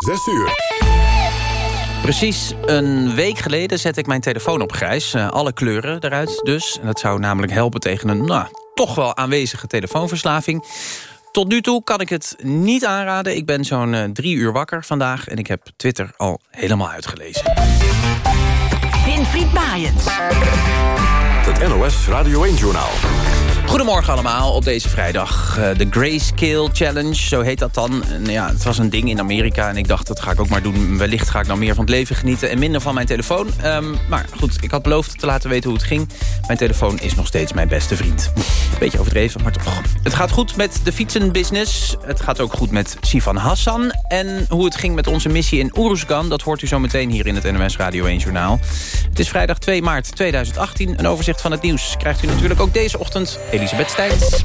6 uur. Precies een week geleden zette ik mijn telefoon op grijs. Uh, alle kleuren eruit dus. En dat zou namelijk helpen tegen een nou, toch wel aanwezige telefoonverslaving. Tot nu toe kan ik het niet aanraden. Ik ben zo'n uh, drie uur wakker vandaag en ik heb Twitter al helemaal uitgelezen. Winfried Maaiens. Het NOS Radio 1-journaal. Goedemorgen allemaal op deze vrijdag. Uh, de Grayscale Challenge, zo heet dat dan. Ja, het was een ding in Amerika en ik dacht dat ga ik ook maar doen. Wellicht ga ik nou meer van het leven genieten en minder van mijn telefoon. Um, maar goed, ik had beloofd te laten weten hoe het ging. Mijn telefoon is nog steeds mijn beste vriend. Beetje overdreven, maar toch. Het gaat goed met de fietsenbusiness. Het gaat ook goed met Sivan Hassan. En hoe het ging met onze missie in Oeruzgan... dat hoort u zo meteen hier in het NOS Radio 1 Journaal. Het is vrijdag 2 maart 2018. Een overzicht van het nieuws krijgt u natuurlijk ook deze ochtend Elisabeth Stijns.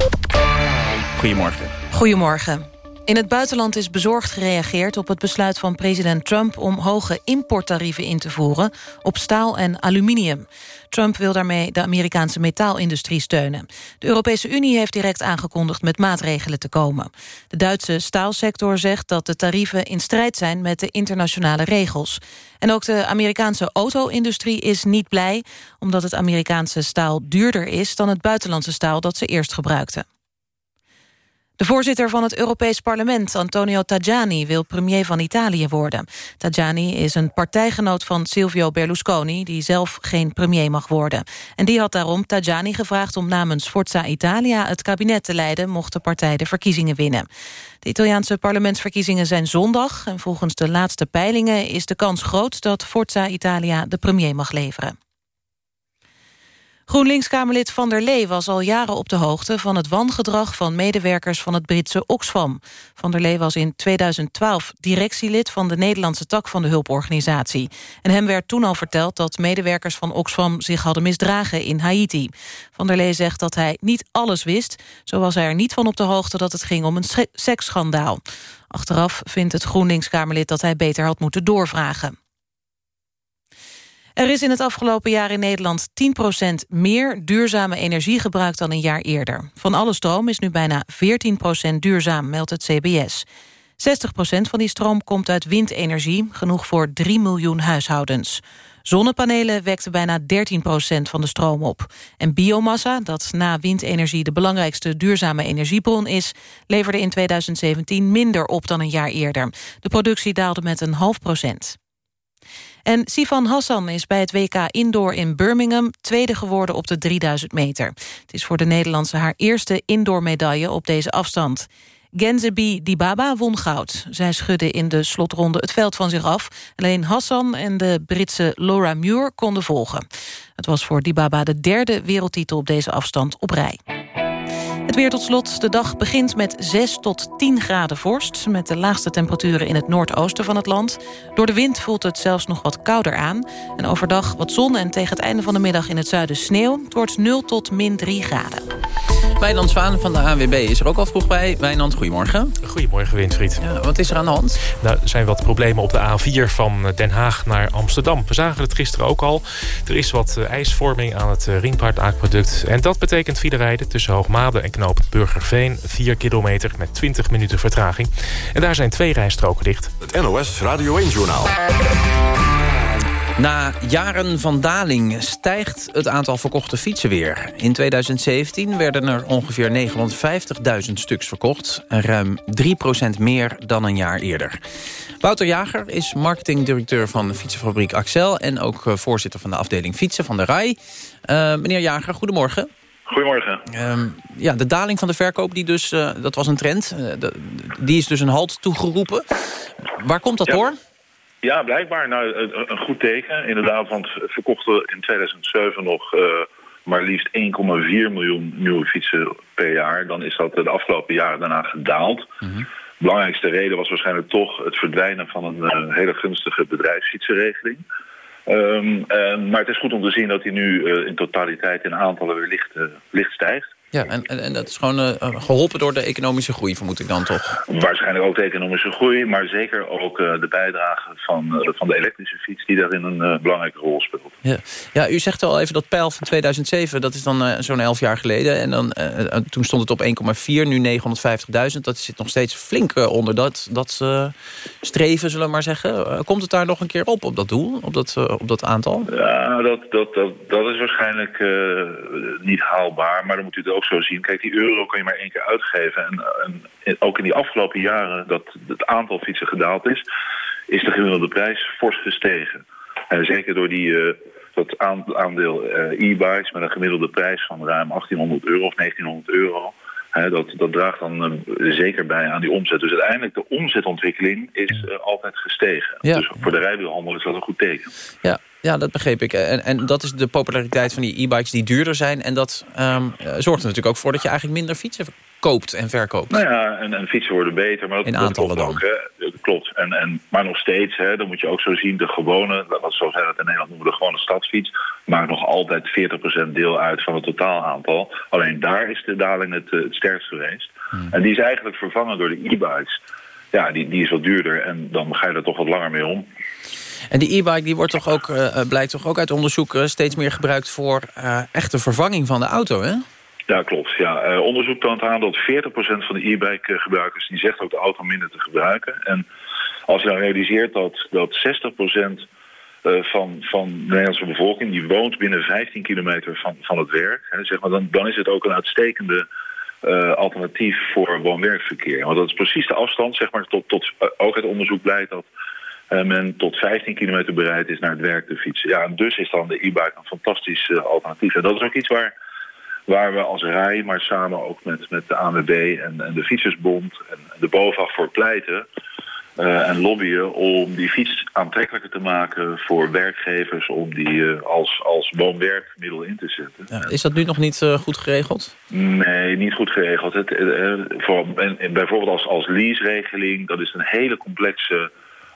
Goedemorgen. Goedemorgen. In het buitenland is bezorgd gereageerd op het besluit van president Trump... om hoge importtarieven in te voeren op staal en aluminium. Trump wil daarmee de Amerikaanse metaalindustrie steunen. De Europese Unie heeft direct aangekondigd met maatregelen te komen. De Duitse staalsector zegt dat de tarieven in strijd zijn... met de internationale regels. En ook de Amerikaanse auto-industrie is niet blij... omdat het Amerikaanse staal duurder is dan het buitenlandse staal dat ze eerst gebruikten. De voorzitter van het Europees Parlement, Antonio Tajani... wil premier van Italië worden. Tajani is een partijgenoot van Silvio Berlusconi... die zelf geen premier mag worden. En die had daarom Tajani gevraagd om namens Forza Italia... het kabinet te leiden, mocht de partij de verkiezingen winnen. De Italiaanse parlementsverkiezingen zijn zondag... en volgens de laatste peilingen is de kans groot... dat Forza Italia de premier mag leveren. GroenLinks-Kamerlid Van der Lee was al jaren op de hoogte... van het wangedrag van medewerkers van het Britse Oxfam. Van der Lee was in 2012 directielid van de Nederlandse tak van de hulporganisatie. En hem werd toen al verteld dat medewerkers van Oxfam... zich hadden misdragen in Haiti. Van der Lee zegt dat hij niet alles wist. Zo was hij er niet van op de hoogte dat het ging om een seksschandaal. Achteraf vindt het GroenLinks-Kamerlid dat hij beter had moeten doorvragen. Er is in het afgelopen jaar in Nederland 10% meer duurzame energie gebruikt dan een jaar eerder. Van alle stroom is nu bijna 14% duurzaam, meldt het CBS. 60% van die stroom komt uit windenergie, genoeg voor 3 miljoen huishoudens. Zonnepanelen wekten bijna 13% van de stroom op. En biomassa, dat na windenergie de belangrijkste duurzame energiebron is... leverde in 2017 minder op dan een jaar eerder. De productie daalde met een half procent. En Sifan Hassan is bij het WK Indoor in Birmingham... tweede geworden op de 3000 meter. Het is voor de Nederlandse haar eerste indoor-medaille op deze afstand. Genzebi Dibaba won goud. Zij schudde in de slotronde het veld van zich af. Alleen Hassan en de Britse Laura Muir konden volgen. Het was voor Dibaba de derde wereldtitel op deze afstand op rij. Het weer tot slot. De dag begint met 6 tot 10 graden vorst... met de laagste temperaturen in het noordoosten van het land. Door de wind voelt het zelfs nog wat kouder aan. En overdag wat zon en tegen het einde van de middag in het zuiden sneeuw. Het wordt 0 tot min 3 graden. Wijnand Zwaan van de ANWB is er ook al vroeg bij. Wijnand, goedemorgen. Goedemorgen, Winfried. Ja, wat is er aan de hand? Nou, er zijn wat problemen op de A4 van Den Haag naar Amsterdam. We zagen het gisteren ook al. Er is wat eh, ijsvorming aan het eh, Ringpaard-aquaduct. En dat betekent file rijden tussen Hoogmade en knooppunt Burgerveen. 4 kilometer met 20 minuten vertraging. En daar zijn twee rijstroken dicht. Het NOS Radio 1-journaal. Na jaren van daling stijgt het aantal verkochte fietsen weer. In 2017 werden er ongeveer 950.000 stuks verkocht. Ruim 3% meer dan een jaar eerder. Wouter Jager is marketingdirecteur van fietsenfabriek Axel... en ook eh, voorzitter van de afdeling fietsen van de RAI. Uh, meneer Jager, goedemorgen. Goedemorgen. Um, ja, de daling van de verkoop, die dus, uh, dat was een trend. Uh, de, die is dus een halt toegeroepen. Waar komt dat ja. door? Ja, blijkbaar. Nou, een goed teken. Inderdaad, want verkochten in 2007 nog uh, maar liefst 1,4 miljoen nieuwe fietsen per jaar. Dan is dat de afgelopen jaren daarna gedaald. Mm -hmm. Belangrijkste reden was waarschijnlijk toch het verdwijnen van een hele gunstige bedrijfsfietsenregeling. Um, maar het is goed om te zien dat hij nu uh, in totaliteit in aantallen weer licht, uh, licht stijgt. Ja, en, en, dat is gewoon uh, geholpen door de economische groei, vermoed ik dan toch? Waarschijnlijk ook de economische groei, maar zeker ook uh, de bijdrage van, van de elektrische fiets... die daarin een belangrijke rol speelt. Ja. ja, u zegt al even dat pijl van 2007, dat is dan zo'n 11 jaar geleden. En dan, toen stond het op 1,4, nu 950.000. Dat zit nog steeds flink onder dat, dat streven, zullen we maar zeggen. komt het daar nog een keer op, op dat doel, op dat, op dat aantal? Ja, dat, dat, dat, dat is waarschijnlijk niet haalbaar, maar dan moet u het ook zo zien. Kijk, die euro kan je maar één keer uitgeven. En, en ook in die afgelopen jaren dat het aantal fietsen gedaald is... is de gemiddelde prijs fors gestegen. En zeker door die, uh, dat aandeel uh, e-bikes met een gemiddelde prijs van ruim 1800 euro of 1900 euro... dat, dat draagt dan uh, zeker bij aan die omzet. Dus uiteindelijk de omzetontwikkeling is uh, altijd gestegen. Ja. Dus voor de rijwielhandel is dat een goed teken. Ja, ja, dat begreep ik. En, en dat is de populariteit van die e-bikes die duurder zijn. En dat um, zorgt er natuurlijk ook voor dat je eigenlijk minder fietsen koopt en verkoopt. Nou ja, en, en fietsen worden beter. Maar dat, In aantallen dat ook, hè. Klopt. En, en, maar nog steeds, hè, dan moet je ook zo zien... de gewone, wat zo zijn het in Nederland noemen... de gewone stadsfiets, maakt nog altijd 40% deel uit van het totaalaantal. Alleen daar is de daling het, het sterkst geweest. Hmm. En die is eigenlijk vervangen door de e-bikes. Ja, die, die is wat duurder en dan ga je er toch wat langer mee om. En die e-bike die wordt toch ook, uh, blijkt toch ook uit onderzoek... steeds meer gebruikt voor uh, echte vervanging van de auto, hè? Ja, klopt. Ja. Onderzoek toont aan dat 40% van de e-bike gebruikers... die zegt ook de auto minder te gebruiken. En als je dan realiseert dat, dat 60% van, van de Nederlandse bevolking... die woont binnen 15 kilometer van, van het werk... Hè, zeg maar, dan, dan is het ook een uitstekende... Uh, alternatief voor woon-werkverkeer. Want dat is precies de afstand, zeg maar, tot, tot uh, ook het onderzoek blijkt dat men tot 15 kilometer bereid is naar het werk te fietsen. Ja, en dus is dan de e-bike een fantastisch alternatief. En dat is ook iets waar, waar we als rij, maar samen ook met, met de ANWB en, en de Fietsersbond en de BOVAG voor pleiten... Uh, en lobbyen om die fiets aantrekkelijker te maken voor werkgevers... om die uh, als, als woon-werkmiddel in te zetten. Ja, is dat nu nog niet uh, goed geregeld? Nee, niet goed geregeld. Het, voor, en, en bijvoorbeeld als, als lease-regeling, dat is een hele complexe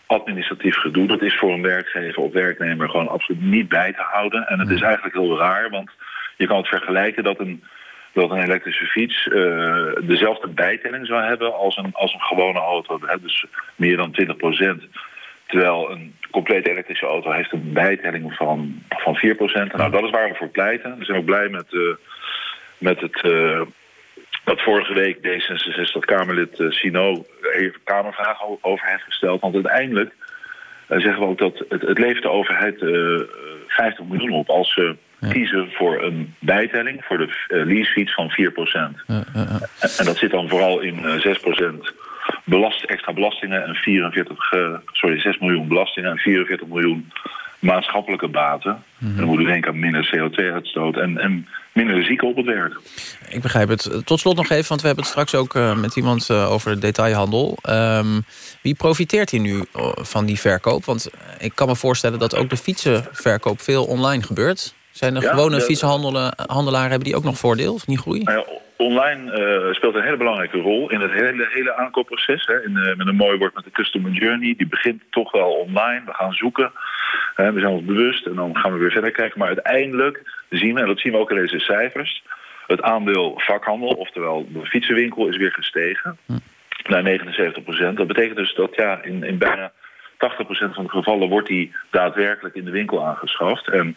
administratief gedoe. Dat is voor een werkgever of werknemer gewoon absoluut niet bij te houden. En het is eigenlijk heel raar, want je kan het vergelijken dat een, dat een elektrische fiets uh, dezelfde bijtelling zou hebben als een, als een gewone auto. Dus meer dan 20 procent. Terwijl een compleet elektrische auto heeft een bijtelling van, van 4 procent. Nou, dat is waar we voor pleiten. We zijn ook blij met, uh, met het... Uh, dat vorige week D66-Kamerlid uh, Sino even Kamervragen over heeft gesteld. Want uiteindelijk zeggen we ook dat het, het levert de overheid uh, eh, 50 miljoen op... als ze ja. kiezen voor een bijtelling voor de leasefiets van 4 ja, ja, en, en, dat zit dan vooral in 6% belast, extra belastingen... en 44, sorry, 6 miljoen belastingen en 44 miljoen maatschappelijke baten. Mm -hmm. Dan moet u denken aan minder CO2-uitstoot en, en minder zieken op het werk. Ik begrijp het. Tot slot nog even, want we hebben het straks ook uh, met iemand uh, over de detailhandel. Um, wie profiteert hier nu van die verkoop? Want ik kan me voorstellen dat ook de fietsenverkoop veel online gebeurt. Zijn er ja, gewone de, fietsenhandelaren, hebben die ook nog voordeel of niet groei? Nou ja, online uh, speelt een hele belangrijke rol in het hele, hele aankoopproces. Hè. In, uh, met een mooi woord met de customer journey. Die begint toch wel online. We gaan zoeken. Uh, we zijn ons bewust en dan gaan we weer verder kijken. Maar uiteindelijk zien we, en dat zien we ook in deze cijfers... het aandeel vakhandel, oftewel de fietsenwinkel, is weer gestegen. Hm. Naar 79 procent. Dat betekent dus dat ja, in, in bijna 80% van de gevallen wordt die daadwerkelijk in de winkel aangeschaft. En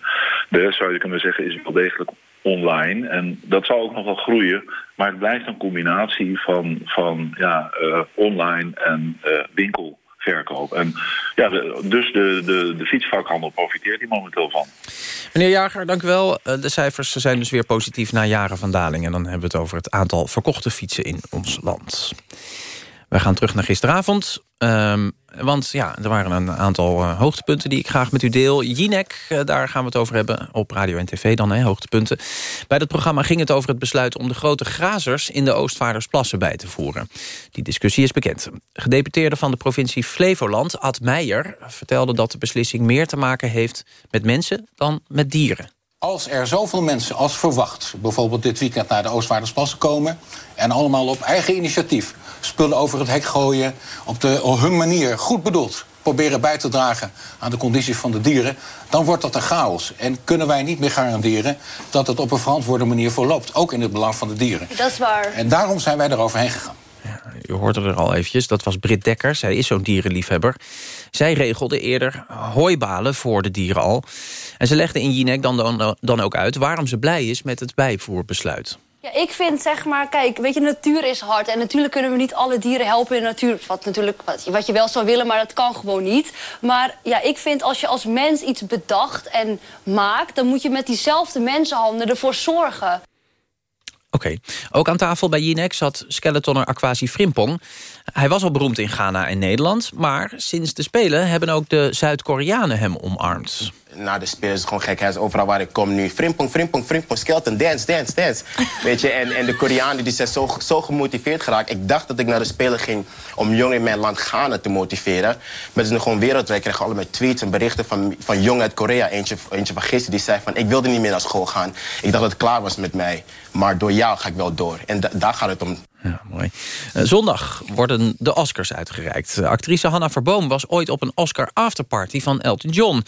de rest zou je kunnen zeggen is wel degelijk online. En dat zal ook nog wel groeien. Maar het blijft een combinatie van, van ja, uh, online en uh, winkelverkoop. En ja, dus de, de, de fietsvakhandel profiteert hier momenteel van. Meneer Jager, dank u wel. Eh, de cijfers zijn dus weer positief na jaren van daling. En dan hebben we het over het aantal verkochte fietsen in ons land. We gaan terug naar gisteravond. Um, want ja, er waren een aantal uh, hoogtepunten die ik graag met u deel. Jinek, uh, daar gaan we het over hebben op radio en tv dan, hè, hoogtepunten. Bij dat programma ging het over het besluit om de grote grazers... in de Oostvaardersplassen bij te voeren. Die discussie is bekend. Gedeputeerde van de provincie Flevoland, Ad Meijer... vertelde dat de beslissing meer te maken heeft met mensen dan met dieren. Als er zoveel mensen als verwacht, bijvoorbeeld dit weekend naar de Oostvaardersplassen komen... en allemaal op eigen initiatief spullen over het hek gooien... op, de, op hun manier, goed bedoeld, proberen bij te dragen aan de condities van de dieren... dan wordt dat een chaos. En kunnen wij niet meer garanderen dat het op een verantwoorde manier verloopt. Ook in het belang van de dieren. Dat is waar. En daarom zijn wij eroverheen gegaan. U hoorde er al eventjes, dat was Britt Dekker. Zij is zo'n dierenliefhebber. Zij regelde eerder hooibalen voor de dieren al. En ze legde in Jinek dan, dan, dan ook uit... waarom ze blij is met het bijvoerbesluit. Ja, ik vind zeg maar, kijk, weet je, natuur is hard. En natuurlijk kunnen we niet alle dieren helpen in de natuur. Wat, natuurlijk, wat, wat je wel zou willen, maar dat kan gewoon niet. Maar ja, ik vind als je als mens iets bedacht en maakt... dan moet je met diezelfde mensenhanden ervoor zorgen. Oké. Ook aan tafel bij Jinek zat skeletonner Aquasi Frimpong. Hij was al beroemd in Ghana en Nederland... maar sinds de Spelen hebben ook de Zuid-Koreanen hem omarmd. Na de Spelen is het gewoon gek. Hij is overal waar ik kom nu. Frimpong, frimpong, frimpong, skeleton, dance, dance, dance. Weet je, en, en de Koreanen die zijn zo, zo gemotiveerd geraakt. Ik dacht dat ik naar de Spelen ging om jongeren in mijn land Ghana te motiveren. Maar het is nu gewoon wereldwijd. Ik kreeg allemaal tweets en berichten van, van jongen uit Korea. Eentje, eentje van gisteren die zei van... ik wilde niet meer naar school gaan. Ik dacht dat het klaar was met mij. Maar door jou ga ik wel door. En da daar gaat het om. Ja, mooi. Uh, zondag worden de Oscars uitgereikt. Actrice Hanna Verboom was ooit op een Oscar afterparty van Elton John.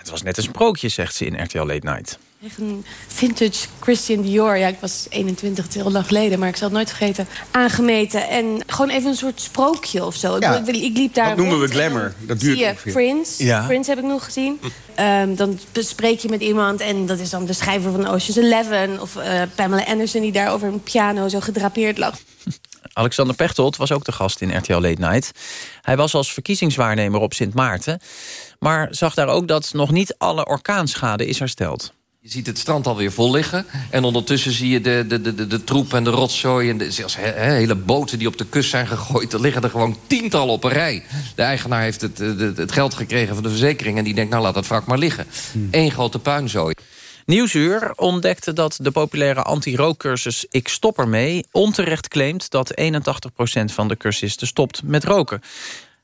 Het was net een sprookje, zegt ze in RTL Late Night. Echt een vintage Christian Dior. Ja, ik was 21, het heel lang geleden, maar ik zal het nooit vergeten. Aangemeten en gewoon even een soort sprookje of zo. Ja, ik, ik, liep daar dat noemen we glamour. Dat duurt zie je. Prince. Ja. Prince heb ik nog gezien. Ehm, dan bespreek je met iemand en dat is dan de schrijver van Ocean's Eleven... of eh, Pamela Anderson die daar over een piano zo gedrapeerd lag. Alexander Pechtold was ook de gast in RTL Late Night. Hij was als verkiezingswaarnemer op Sint Maarten... maar zag daar ook dat nog niet alle orkaanschade is hersteld. Je ziet het strand alweer vol liggen. En ondertussen zie je de, de, de, de, de troep en de rotzooi... en de, zelfs he, he, hele boten die op de kust zijn gegooid. Er liggen er gewoon tientallen op een rij. De eigenaar heeft het, het, het geld gekregen van de verzekering... en die denkt, nou laat dat wrak maar liggen. Eén grote puinzooi. Nieuwsuur ontdekte dat de populaire anti-rookcursus Ik Stop Ermee... onterecht claimt dat 81% van de cursisten stopt met roken.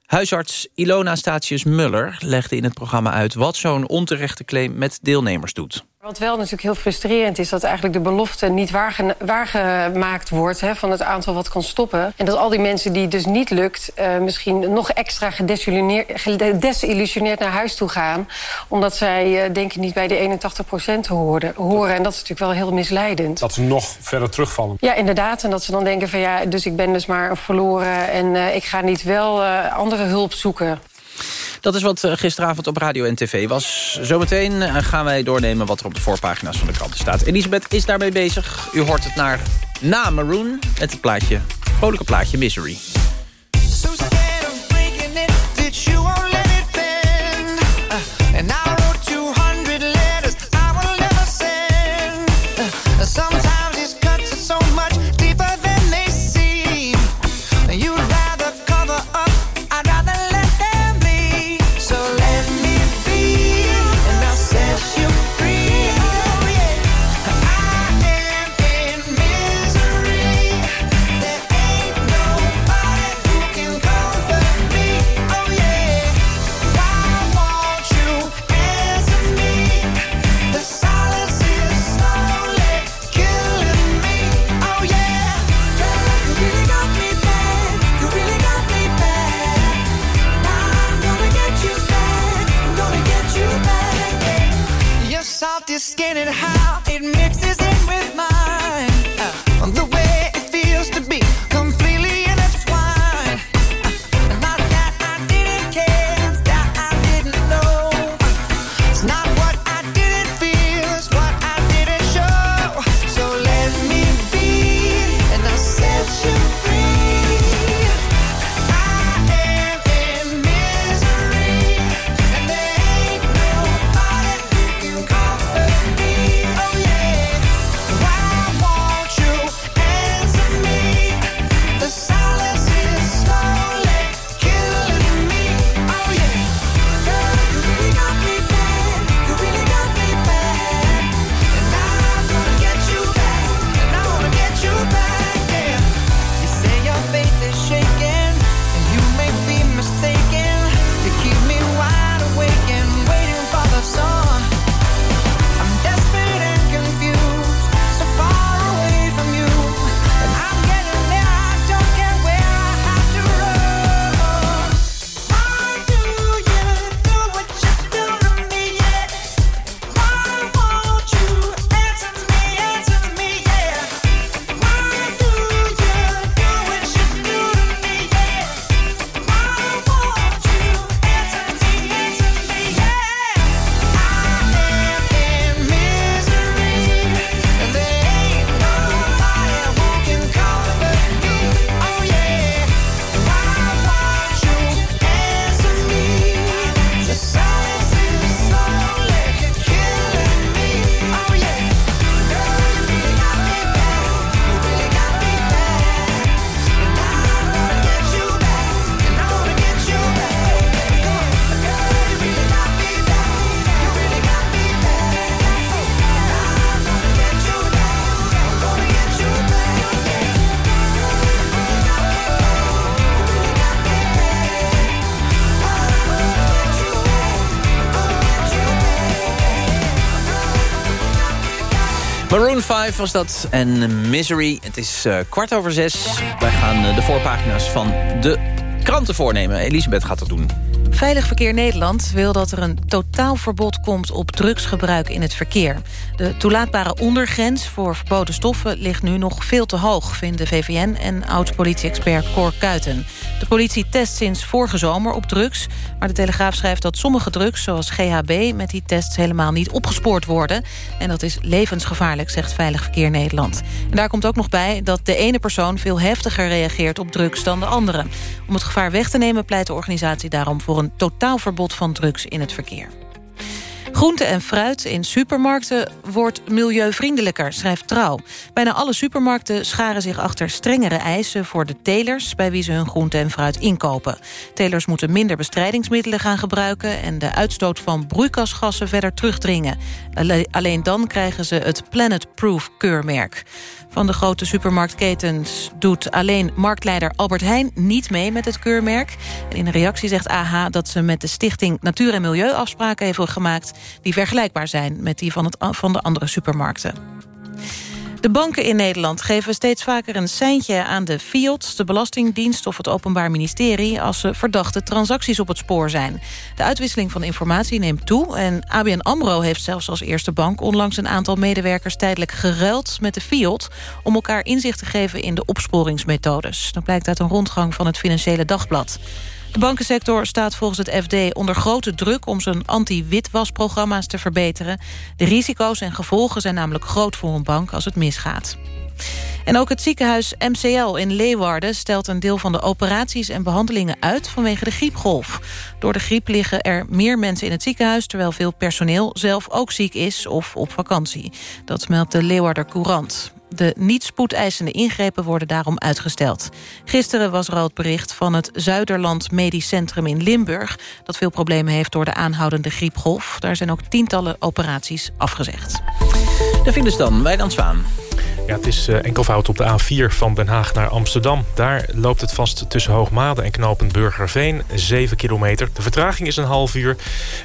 Huisarts Ilona Statius-Muller legde in het programma uit... wat zo'n onterechte claim met deelnemers doet. Wat wel natuurlijk heel frustrerend is... dat eigenlijk de belofte niet waarge waargemaakt wordt... Hè, van het aantal wat kan stoppen. En dat al die mensen die het dus niet lukt... Uh, misschien nog extra gedesillusioneerd naar huis toe gaan... omdat zij uh, denken niet bij de 81 procent horen, horen. En dat is natuurlijk wel heel misleidend. Dat ze nog verder terugvallen. Ja, inderdaad. En dat ze dan denken van ja, dus ik ben dus maar verloren... en uh, ik ga niet wel andere hulp zoeken. Dat is wat gisteravond op radio en tv was. Zometeen gaan wij doornemen wat er op de voorpagina's van de kranten staat. Elisabeth is daarmee bezig. U hoort het naar na Maroon met het plaatje, vrolijke plaatje Misery. Maroon 5 was dat en Misery. Het is uh, kwart over zes. Wij gaan uh, de voorpagina's van de kranten voornemen. Elisabeth gaat dat doen. Veilig Verkeer Nederland wil dat er een totaalverbod komt op drugsgebruik in het verkeer. De toelaatbare ondergrens voor verboden stoffen ligt nu nog veel te hoog, vinden VVN en oud-politie-expert Cor Kuiten. De politie test sinds vorige zomer op drugs, maar de Telegraaf schrijft dat sommige drugs, zoals GHB, met die tests helemaal niet opgespoord worden. En dat is levensgevaarlijk, zegt Veilig Verkeer Nederland. En daar komt ook nog bij dat de ene persoon veel heftiger reageert op drugs dan de andere. Om het gevaar weg te nemen pleit de organisatie daarom voor een totaalverbod van drugs in het verkeer. Groente en fruit in supermarkten wordt milieuvriendelijker, schrijft Trouw. Bijna alle supermarkten scharen zich achter strengere eisen... voor de telers bij wie ze hun groente en fruit inkopen. Telers moeten minder bestrijdingsmiddelen gaan gebruiken... en de uitstoot van broeikasgassen verder terugdringen. Alleen dan krijgen ze het Planet Proof keurmerk. Van de grote supermarktketens doet alleen marktleider Albert Heijn niet mee met het keurmerk. in een reactie zegt AH dat ze met de stichting Natuur en Milieu afspraken hebben gemaakt... die vergelijkbaar zijn met die van de andere supermarkten. De banken in Nederland geven steeds vaker een seintje aan de FIOD... de Belastingdienst of het Openbaar Ministerie... als ze verdachte transacties op het spoor zijn. De uitwisseling van informatie neemt toe... en ABN AMRO heeft zelfs als eerste bank... onlangs een aantal medewerkers tijdelijk geruild met de FIOD... om elkaar inzicht te geven in de opsporingsmethodes. Dat blijkt uit een rondgang van het Financiële Dagblad. De bankensector staat volgens het FD onder grote druk... om zijn anti-witwasprogramma's te verbeteren. De risico's en gevolgen zijn namelijk groot voor een bank als het misgaat. En ook het ziekenhuis MCL in Leeuwarden stelt een deel van de operaties en behandelingen uit vanwege de griepgolf. Door de griep liggen er meer mensen in het ziekenhuis, terwijl veel personeel zelf ook ziek is of op vakantie. Dat meldt de Leeuwarder Courant. De niet spoedeisende ingrepen worden daarom uitgesteld. Gisteren was er al het bericht van het Zuiderland Medisch Centrum in Limburg... dat veel problemen heeft door de aanhoudende griepgolf. Daar zijn ook tientallen operaties afgezegd. De files dan, Wijnand Zwaan. Ja, het is uh, enkelvoud op de A4 van Den Haag naar Amsterdam. Daar loopt het vast tussen Hoogmade en knopend Burgerveen. 7 kilometer. De vertraging is een half uur.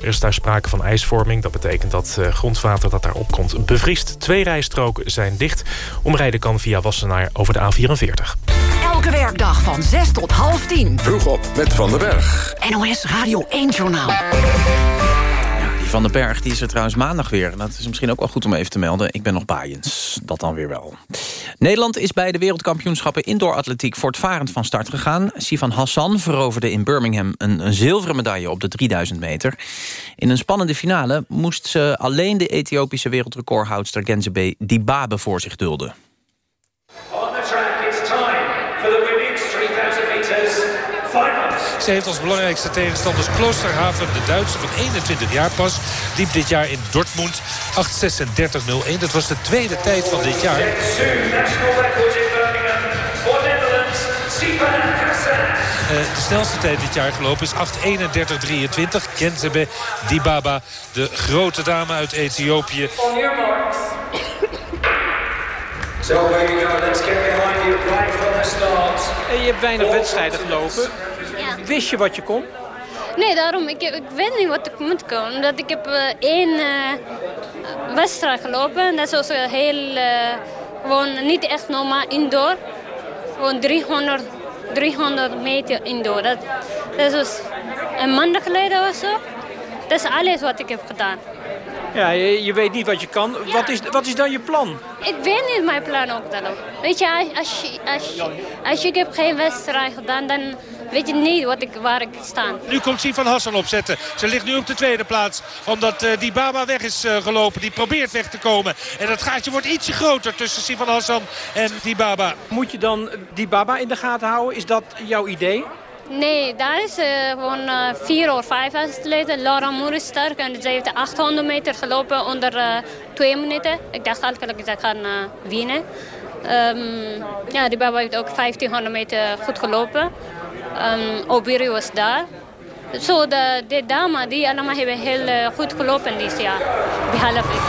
Er is daar sprake van ijsvorming. Dat betekent dat uh, grondwater dat daar opkomt bevriest. Twee rijstroken zijn dicht. Omrijden kan via Wassenaar over de A44. Elke werkdag van 6 tot half 10. Vroeg op met Van den Berg. NOS Radio 1 Journaal. Van den Berg die is er trouwens maandag weer. Dat is misschien ook wel goed om even te melden. Ik ben nog baaiens. Dat dan weer wel. Nederland is bij de wereldkampioenschappen indoor atletiek voortvarend van start gegaan. Sivan Hassan veroverde in Birmingham een, zilveren medaille op de 3000 meter. In een spannende finale moest ze alleen de Ethiopische wereldrecordhoudster Genzebe Dibabe voor zich dulden. Ze heeft als belangrijkste tegenstanders Kloosterhaven, de Duitse van 21 jaar pas. Liep dit jaar in Dortmund 8.36.01. Dat was de tweede tijd van dit jaar. Uh, de snelste tijd dit jaar gelopen is 8.31.23. Kenzebe Dibaba, de grote dame uit Ethiopië. So here you go, let's get behind you right from the start. Je hebt weinig wedstrijden gelopen. Wist je wat je kon? Nee, daarom. Ik, ik weet niet wat ik moet kunnen. Omdat ik heb uh, één uh, wedstrijd gelopen. Dat was uh, heel... gewoon niet echt normaal indoor. Gewoon 300, 300 meter indoor. Dat, dat was een maand geleden of zo. Dat is alles wat ik heb gedaan. Ja, je, je weet niet wat je kan. Ja. Wat, is, wat is dan je plan? Ik weet niet mijn plan ook dan. Weet je, als, als, je, als je heb geen wedstrijd gedaan, dan weet je niet wat ik, waar ik sta. Nu komt Sivan Hassan opzetten. Ze ligt nu op de tweede plaats. Omdat uh, die Baba weg is uh, gelopen. Die probeert weg te komen. En dat gaatje wordt ietsje groter tussen Sivan Hassan en die Baba. Moet je dan die Baba in de gaten houden? Is dat jouw idee? Nee, daar is uh, gewoon uh, vier of vijf atleten. Laura Moer is sterk en ze heeft 800 meter gelopen onder uh, twee minuten. Ik dacht eigenlijk dat ik gaan winnen. Um, ja, die Baba heeft ook 1500 meter goed gelopen. Um, Obiri was daar. Zo, so de, de dame, die allemaal hebben heel goed gelopen dit jaar. Behalve ik.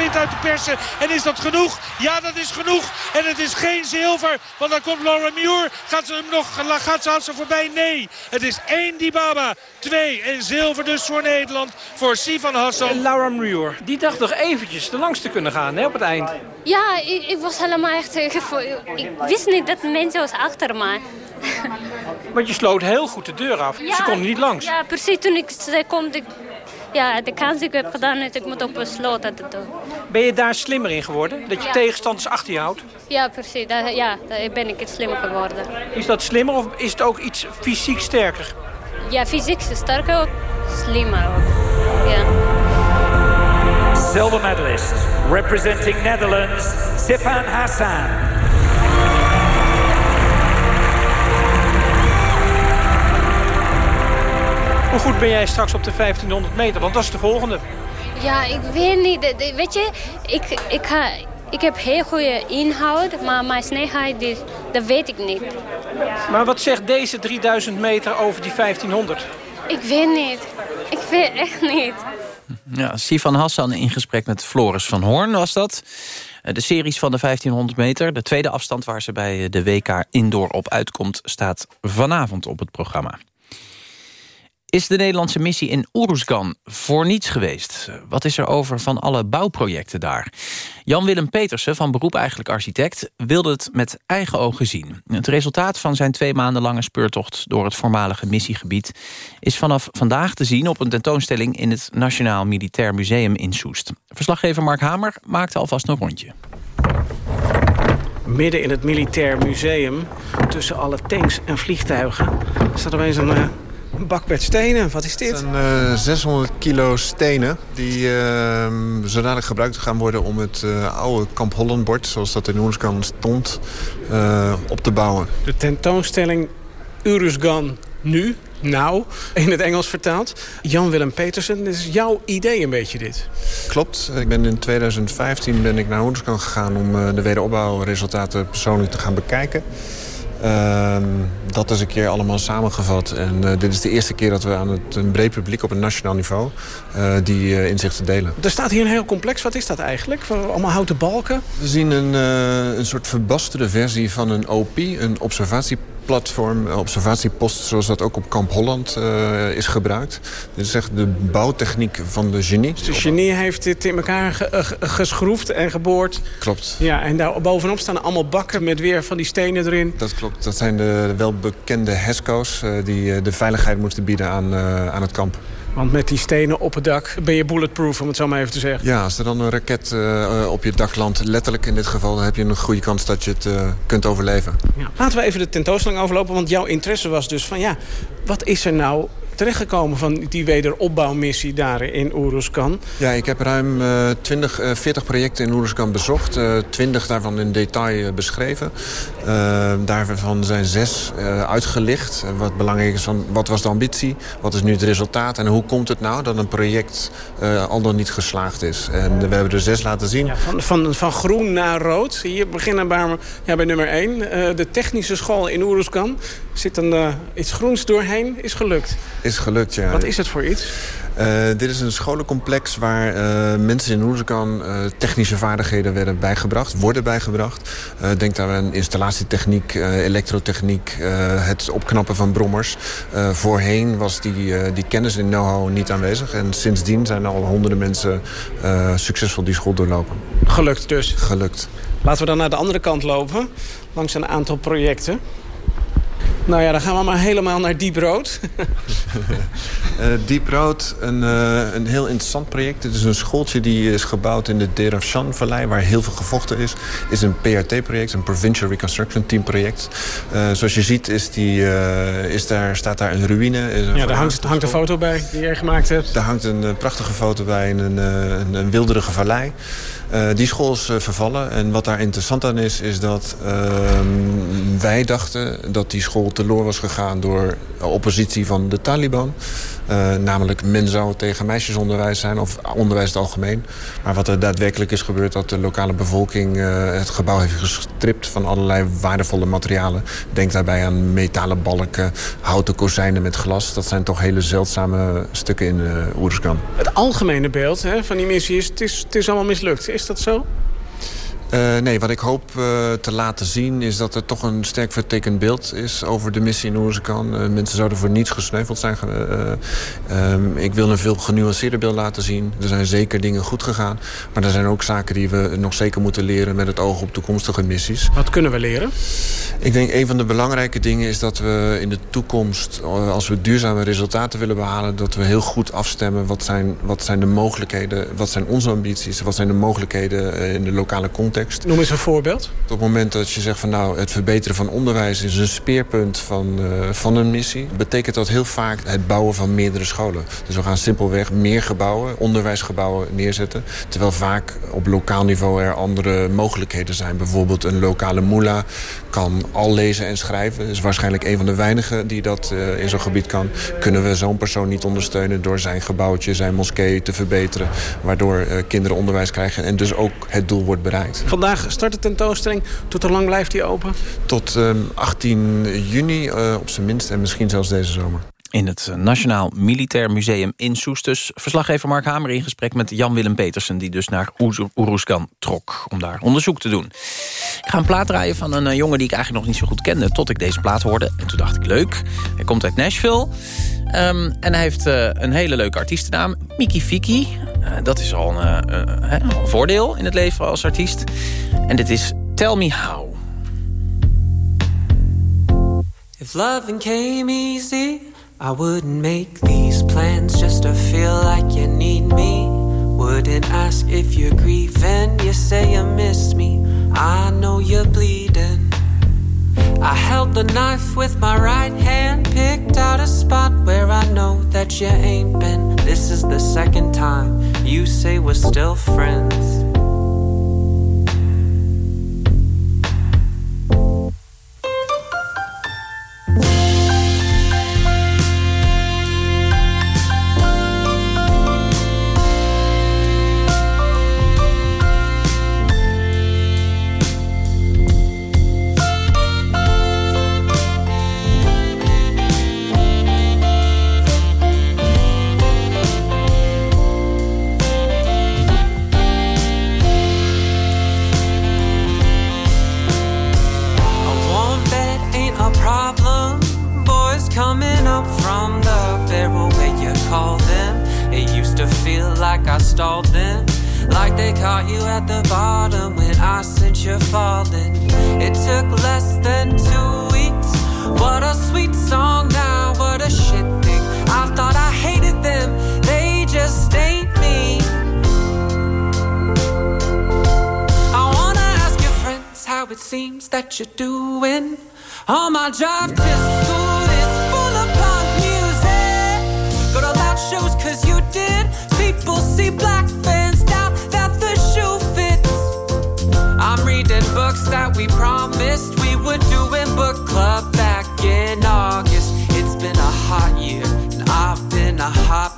Uit te persen. En is dat genoeg? Ja, dat is genoeg. En het is geen zilver. Want dan komt Laura Muir. Gaat ze hem nog gaat ze, ze voorbij? Nee. Het is één Dibaba. Twee. En zilver dus voor Nederland. Voor Sivan Hassan. Laura Muir. Die dacht nog eventjes de langs te kunnen gaan hè, op het eind. Ja, ik, ik was helemaal echt... Ik wist niet dat de mensen was achter me. Want je sloot heel goed de deur af. Ze konden niet langs. Ja, precies. Toen ik zei, kom, ik, ja, de kans die ik heb gedaan is, ik moet op een sloot dat doen. Ben je daar slimmer in geworden? Dat je tegenstanders achter je houdt? Ja, precies. Daar, ja, daar ben ik iets slimmer geworden. Is dat slimmer of is het ook iets fysiek sterker? Ja, fysiek sterker ook. Slimmer ook. Ja. Silver medalist, representing Netherlands, Sifan Hassan. Hoe goed ben jij straks op de 1500 meter? Want dat is de volgende. Ja, ik weet niet. Weet je, ik, ik, ga, ik heb heel goede inhoud, maar mijn snelheid, dat weet ik niet. Maar wat zegt deze 3000 meter over die 1500? Ik weet niet. Ik weet echt niet. Ja, Sivan Hassan in gesprek met Floris van Hoorn was dat. Eh, de series van de 1500 meter, de tweede afstand waar ze bij de WK Indoor op uitkomt... staat vanavond op het programma. Is de Nederlandse missie in Oeruzgan voor niets geweest? Wat is er over van alle bouwprojecten daar? Jan-Willem Petersen, van beroep eigenlijk architect... wilde het met eigen ogen zien. Het resultaat van zijn twee maanden lange speurtocht... door het voormalige missiegebied... is vanaf vandaag te zien op een tentoonstelling... in het Nationaal Militair Museum in Soest. Verslaggever Mark Hamer maakte alvast een rondje. Midden in het Militair Museum, tussen alle tanks en vliegtuigen... staat opeens een uh, een bak met stenen, wat is dit? Het zijn uh, 600 kilo stenen die uh, zodanig gebruikt gaan worden... om het uh, oude Kamp Hollandbord, zoals dat in Oerskan stond, uh, op te bouwen. De tentoonstelling Urusgan nu, nou, in het Engels vertaald. Jan-Willem Petersen, dit is jouw idee een beetje dit? Klopt. Ik ben in 2015 ben ik naar Oerskan gegaan... om de wederopbouwresultaten persoonlijk te gaan bekijken. Uh, dat is een keer allemaal samengevat. En uh, dit is de eerste keer dat we aan het, een breed publiek op een nationaal niveau uh, die uh, inzichten delen. Er staat hier een heel complex. Wat is dat eigenlijk? Allemaal houten balken? We zien een, een soort verbasterde versie van een OP, een observatieplatform, observatiepost zoals dat ook op Kamp Holland uh, is gebruikt. Dit is echt de bouwtechniek van de genie. Dus de genie heeft dit in elkaar ge geschroefd en geboord. Klopt. Ja, en daar bovenop staan allemaal bakken met weer van die stenen erin. Dat klopt. Dat zijn de welbekende HESCO's uh, die de veiligheid moesten bieden aan, aan het kamp. Want met die stenen op het dak ben je bulletproof, om het zo maar even te zeggen. Ja, als er dan een raket uh, op je dak landt, letterlijk in dit geval... dan heb je een goede kans dat je het uh, kunt overleven. Ja. Laten we even de tentoonstelling overlopen, want jouw interesse was dus van... ja, wat is er nou terechtgekomen van die wederopbouwmissie daar in Oeruzkan? Ja, ik heb ruim uh, 20, uh, 40 projecten in Oeruzkan bezocht. Uh, 20 daarvan in detail beschreven. daarvan zijn zes uitgelicht. wat belangrijk is, van, wat was de ambitie? Wat is nu het resultaat? En hoe komt het nou dat een project al dan niet geslaagd is? En we hebben er zes laten zien. Ja, van, van, van groen naar rood. Hier beginnen bij, ja, bij nummer 1. de technische school in Oeruzkan. Zit een, iets groens doorheen. Is gelukt. Is gelukt, ja. Wat is het voor iets? Uh, dit is een scholencomplex waar uh, mensen in Oerzkan uh, technische vaardigheden werden bijgebracht, worden bijgebracht. denk daar aan installatietechniek, elektrotechniek, het opknappen van brommers. voorheen was die, die kennis en know-how niet aanwezig. En sindsdien zijn al honderden mensen succesvol die school doorlopen. Gelukt dus? Gelukt. Laten we dan naar de andere kant lopen, langs een aantal projecten. Nou ja, dan gaan we maar helemaal naar Deep Road. uh, Deep Road, een, uh, een heel interessant project. Het is een schooltje die is gebouwd in de Derafshan-vallei... waar heel veel gevochten is. Het is een PRT-project, een Provincial Reconstruction Team project. Uh, zoals je ziet is die, is daar, staat daar een ruïne. Is een ja, daar hangt, hangt een foto bij die jij gemaakt hebt. Daar hangt een prachtige foto bij in een, een, een wilderige vallei. Uh, die school is uh, vervallen. En wat daar interessant aan is, is dat uh, wij dachten dat die school teloor was gegaan door oppositie van de Taliban. Uh, namelijk men zou tegen meisjesonderwijs zijn of onderwijs het algemeen. Maar wat er daadwerkelijk is gebeurd... dat de lokale bevolking uh, het gebouw heeft gestript van allerlei waardevolle materialen. Denk daarbij aan metalen balken, houten kozijnen met glas. Dat zijn toch hele zeldzame stukken in uh. Het algemene beeld hè, van die missie is het, is... het is allemaal mislukt. Is dat zo? Uh, nee, wat ik hoop uh, te laten zien is dat er toch een sterk vertekend beeld is over de missie in Oerzkan. Uh, mensen zouden voor niets gesneuveld zijn. Um, ik wil een veel genuanceerder beeld laten zien. Er zijn zeker dingen goed gegaan. Maar er zijn ook zaken die we nog zeker moeten leren met het oog op toekomstige missies. Wat kunnen we leren? Ik denk een van de belangrijke dingen is dat we in de toekomst, als we duurzame resultaten willen behalen, dat we heel goed afstemmen wat zijn, wat zijn de mogelijkheden, wat zijn onze ambities, wat zijn de mogelijkheden in de lokale context. Noem eens een voorbeeld. Op het moment dat je zegt van nou, het verbeteren van onderwijs is een speerpunt van, uh, van een missie, betekent dat heel vaak het bouwen van meerdere scholen. Dus we gaan simpelweg meer gebouwen, onderwijsgebouwen neerzetten. Terwijl vaak op lokaal niveau er andere mogelijkheden zijn. Bijvoorbeeld een lokale moela kan al lezen en schrijven. is waarschijnlijk een van de weinigen die dat uh, in zo'n gebied kan. Kunnen we zo'n persoon niet ondersteunen door zijn gebouwtje, zijn moskee te verbeteren. Waardoor uh, kinderen onderwijs krijgen en dus ook het doel wordt bereikt. Vandaag start de tentoonstelling. Tot hoe lang blijft die open? Tot uh, 18 juni uh, op zijn minst en misschien zelfs deze zomer. In het Nationaal Militair Museum in Soestus. Verslaggever Mark Hamer in gesprek met Jan-Willem Petersen... die dus naar Oeroeskan trok om daar onderzoek te doen. Ik ga een plaat draaien van een jongen die ik eigenlijk nog niet zo goed kende... tot ik deze plaat hoorde. En toen dacht ik, leuk. Hij komt uit Nashville. Um, en hij heeft uh, een hele leuke artiestennaam. Miki Fiki. Uh, dat is al een, een voordeel in het leven als artiest. En dit is Tell Me How. If loving came easy... I wouldn't make these plans just to feel like you need me. Wouldn't ask if you're grieving. You say you miss me. I know you're bleeding. I held the knife with my right hand, picked out a spot where I know that you ain't been. This is the second time you say we're still friends. called them. Like they caught you at the bottom when I sent you falling. It took less than two weeks. What a sweet song now, what a shit thing. I thought I hated them, they just ain't me. I wanna ask your friends how it seems that you're doing. On my drive to school is full of punk music. Go to loud shows cause you see black fans doubt that the shoe fits. I'm reading books that we promised we would do in book club back in August. It's been a hot year, and I've been a hot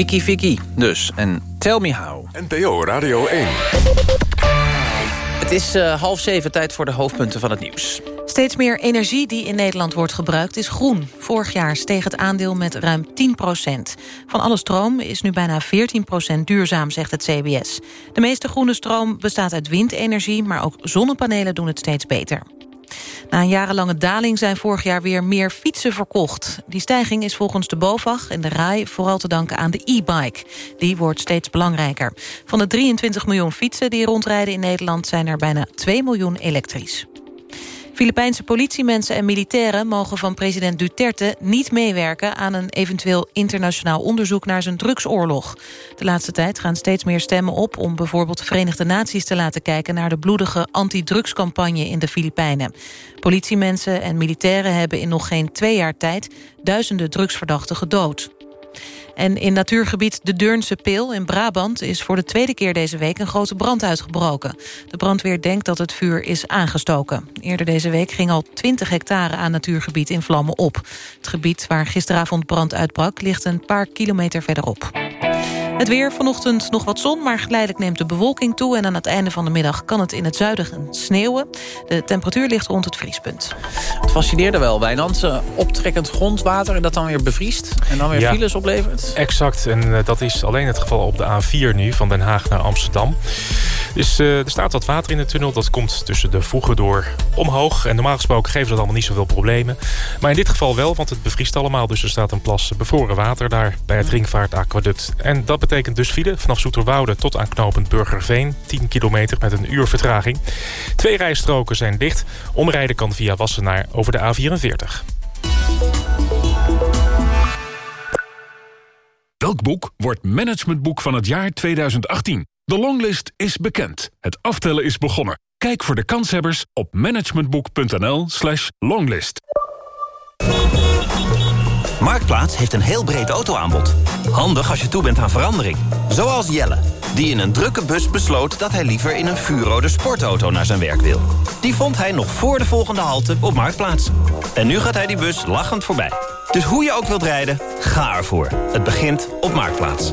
Mickey Vicky dus. En Tell Me How. NPO Radio 1. Het is uh, half zeven, tijd voor de hoofdpunten van het nieuws. Steeds meer energie die in Nederland wordt gebruikt is groen. Vorig jaar steeg het aandeel met ruim 10 procent. Van alle stroom is nu bijna 14 procent duurzaam, zegt het CBS. De meeste groene stroom bestaat uit windenergie... maar ook zonnepanelen doen het steeds beter. Na een jarenlange daling zijn vorig jaar weer meer fietsen verkocht. Die stijging is volgens de BOVAG en de RAI vooral te danken aan de e-bike. Die wordt steeds belangrijker. Van de 23 miljoen fietsen die rondrijden in Nederland... zijn er bijna 2 miljoen elektrisch. Filipijnse politiemensen en militairen mogen van president Duterte niet meewerken aan een eventueel internationaal onderzoek naar zijn drugsoorlog. De laatste tijd gaan steeds meer stemmen op om bijvoorbeeld de Verenigde Naties te laten kijken naar de bloedige antidrugscampagne in de Filipijnen. Politiemensen en militairen hebben in nog geen twee jaar tijd duizenden drugsverdachten gedood. En in natuurgebied de Deurnse Peel in Brabant... is voor de tweede keer deze week een grote brand uitgebroken. De brandweer denkt dat het vuur is aangestoken. Eerder deze week ging al 20 hectare aan natuurgebied in vlammen op. Het gebied waar gisteravond brand uitbrak... ligt een paar kilometer verderop. Het weer vanochtend nog wat zon, maar geleidelijk neemt de bewolking toe... en aan het einde van de middag kan het in het zuiden sneeuwen. De temperatuur ligt rond het vriespunt. Het fascineerde wel, Wijnand. Optrekkend grondwater dat dan weer bevriest... en dan weer Ja. files oplevert. Exact, en eh, dat is alleen het geval op de A4 nu, van Den Haag naar Amsterdam. Dus eh, er staat wat water in de tunnel, dat komt tussen de voegen door omhoog. En normaal gesproken geeft dat allemaal niet zoveel problemen. Maar in dit geval wel, want het bevriest allemaal. Dus er staat een plas bevroren water daar bij het ringvaartaquaduct. En dat betekent dus file vanaf Zoeterwoude tot aan knooppunt Burgerveen. 10 kilometer met een uur vertraging. Twee rijstroken zijn dicht. Omrijden kan via Wassenaar over de A44. Welk boek wordt managementboek van het jaar 2018? De longlist is bekend. Het aftellen is begonnen. Kijk voor de kanshebbers op managementboek.nl slash longlist. Marktplaats heeft een heel breed autoaanbod. Handig als je toe bent aan verandering. Zoals Jelle, die in een drukke bus besloot... dat hij liever in een vuurrode sportauto naar zijn werk wil. Die vond hij nog voor de volgende halte op Marktplaats. En nu gaat hij die bus lachend voorbij. Dus hoe je ook wilt rijden, ga ervoor. Het begint op Marktplaats.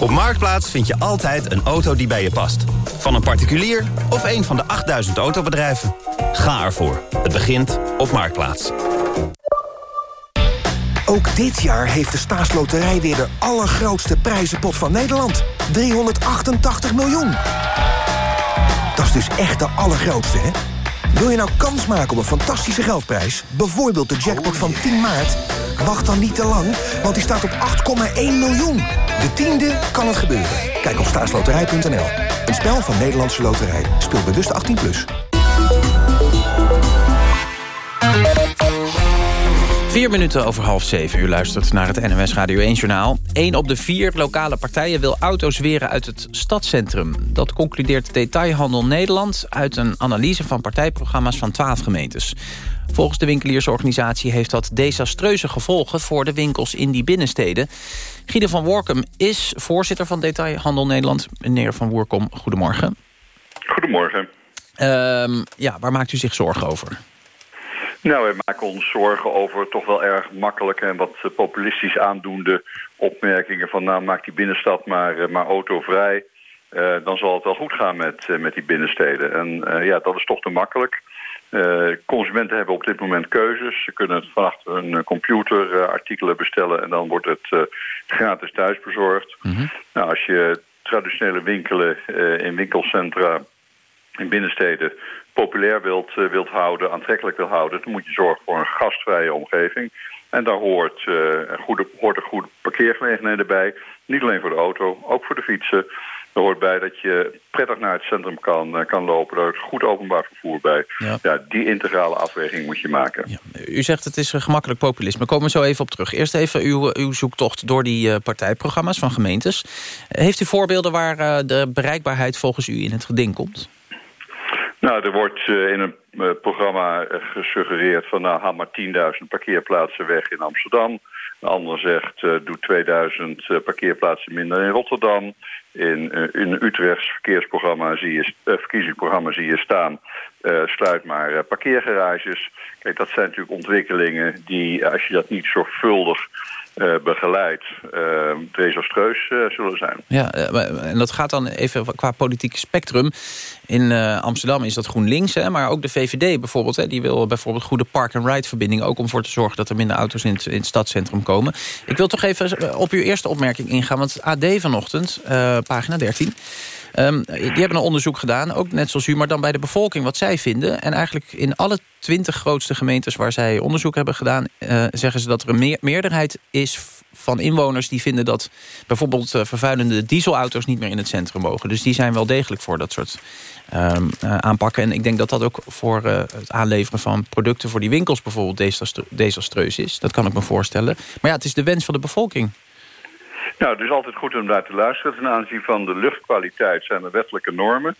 Op Marktplaats vind je altijd een auto die bij je past. Van een particulier of een van de 8000 autobedrijven. Ga ervoor. Het begint op Marktplaats. Ook dit jaar heeft de staatsloterij weer de allergrootste prijzenpot van Nederland. 388 miljoen. Dat is dus echt de allergrootste, hè? Wil je nou kans maken op een fantastische geldprijs? Bijvoorbeeld de jackpot van 10 maart? Wacht dan niet te lang, want die staat op 8,1 miljoen. De tiende kan het gebeuren. Kijk op staatsloterij.nl. Een spel van Nederlandse Loterij. Speel bewust 18+. Plus. Vier minuten over half zeven. U luistert naar het NMS Radio 1 Journaal. Eén op de vier lokale partijen wil auto's weren uit het stadscentrum. Dat concludeert Detailhandel Nederland... uit een analyse van partijprogramma's van 12 gemeentes. Volgens de winkeliersorganisatie heeft dat desastreuze gevolgen... voor de winkels in die binnensteden. Guido van Workum is voorzitter van Detailhandel Nederland. Meneer van Woerkom, goedemorgen. Goedemorgen. Ehm, ja, waar maakt u zich zorgen over? Nou, wij maken ons zorgen over toch wel erg makkelijke en wat eh, populistisch aandoende opmerkingen van nou maak die binnenstad maar, eh, maar autovrij. Eh, dan zal het wel goed gaan met, met die binnensteden. En ja, dat is toch te makkelijk. Consumenten hebben op dit moment keuzes. Ze kunnen het van achter hun eh, computer artikelen bestellen en dan wordt het gratis thuis bezorgd. Nou, als je traditionele winkelen in winkelcentra in binnensteden populair wilt, eh, wilt houden, aantrekkelijk wilt houden... dan moet je zorgen voor een gastvrije omgeving. En daar hoort, eh, een goede, hoort een goede parkeergelegenheden bij. Niet alleen voor de auto, ook voor de fietsen. Er hoort bij dat je prettig naar het centrum kan, kan lopen. Daar is goed openbaar vervoer bij. Ja. die integrale afweging moet je maken. Ja. U zegt het is gemakkelijk populisme. We komen zo even op terug. Eerst even uw, uw zoektocht door die partijprogramma's van gemeentes. Heeft u voorbeelden waar de bereikbaarheid volgens u in het geding komt? Nou, er wordt in een programma gesuggereerd van... nou, haal maar 10.000 parkeerplaatsen weg in Amsterdam. De ander zegt, doe 2000 parkeerplaatsen minder in Rotterdam. In, uh, in Utrechts verkeersprogramma zie je, verkiezingsprogramma zie je staan... sluit maar parkeergarages. Kijk, dat zijn natuurlijk ontwikkelingen die, als je dat niet zorgvuldig uh, begeleid uh, desastreus uh, zullen zijn. Ja, en dat gaat dan even qua politiek spectrum. In Amsterdam is dat GroenLinks, hè, maar ook de VVD bijvoorbeeld. Hè, die wil bijvoorbeeld goede park-and-ride-verbindingen... ook om ervoor te zorgen dat er minder auto's in het, in het stadscentrum komen. Ik wil toch even op uw eerste opmerking ingaan. Want AD vanochtend, pagina 13... Um, die hebben een onderzoek gedaan, ook net zoals u, maar dan bij de bevolking wat zij vinden. En eigenlijk in alle twintig grootste gemeentes waar zij onderzoek hebben gedaan... Uh, zeggen ze dat er een meerderheid is van inwoners die vinden dat bijvoorbeeld uh, vervuilende dieselauto's niet meer in het centrum mogen. Dus die zijn wel degelijk voor dat soort um, uh, aanpakken. En ik denk dat dat ook voor het aanleveren van producten voor die winkels bijvoorbeeld desastreus is. Dat kan ik me voorstellen. Maar ja, het is de wens van de bevolking. Nou, het is altijd goed om daar te luisteren. Ten aanzien van de luchtkwaliteit zijn er wettelijke normen.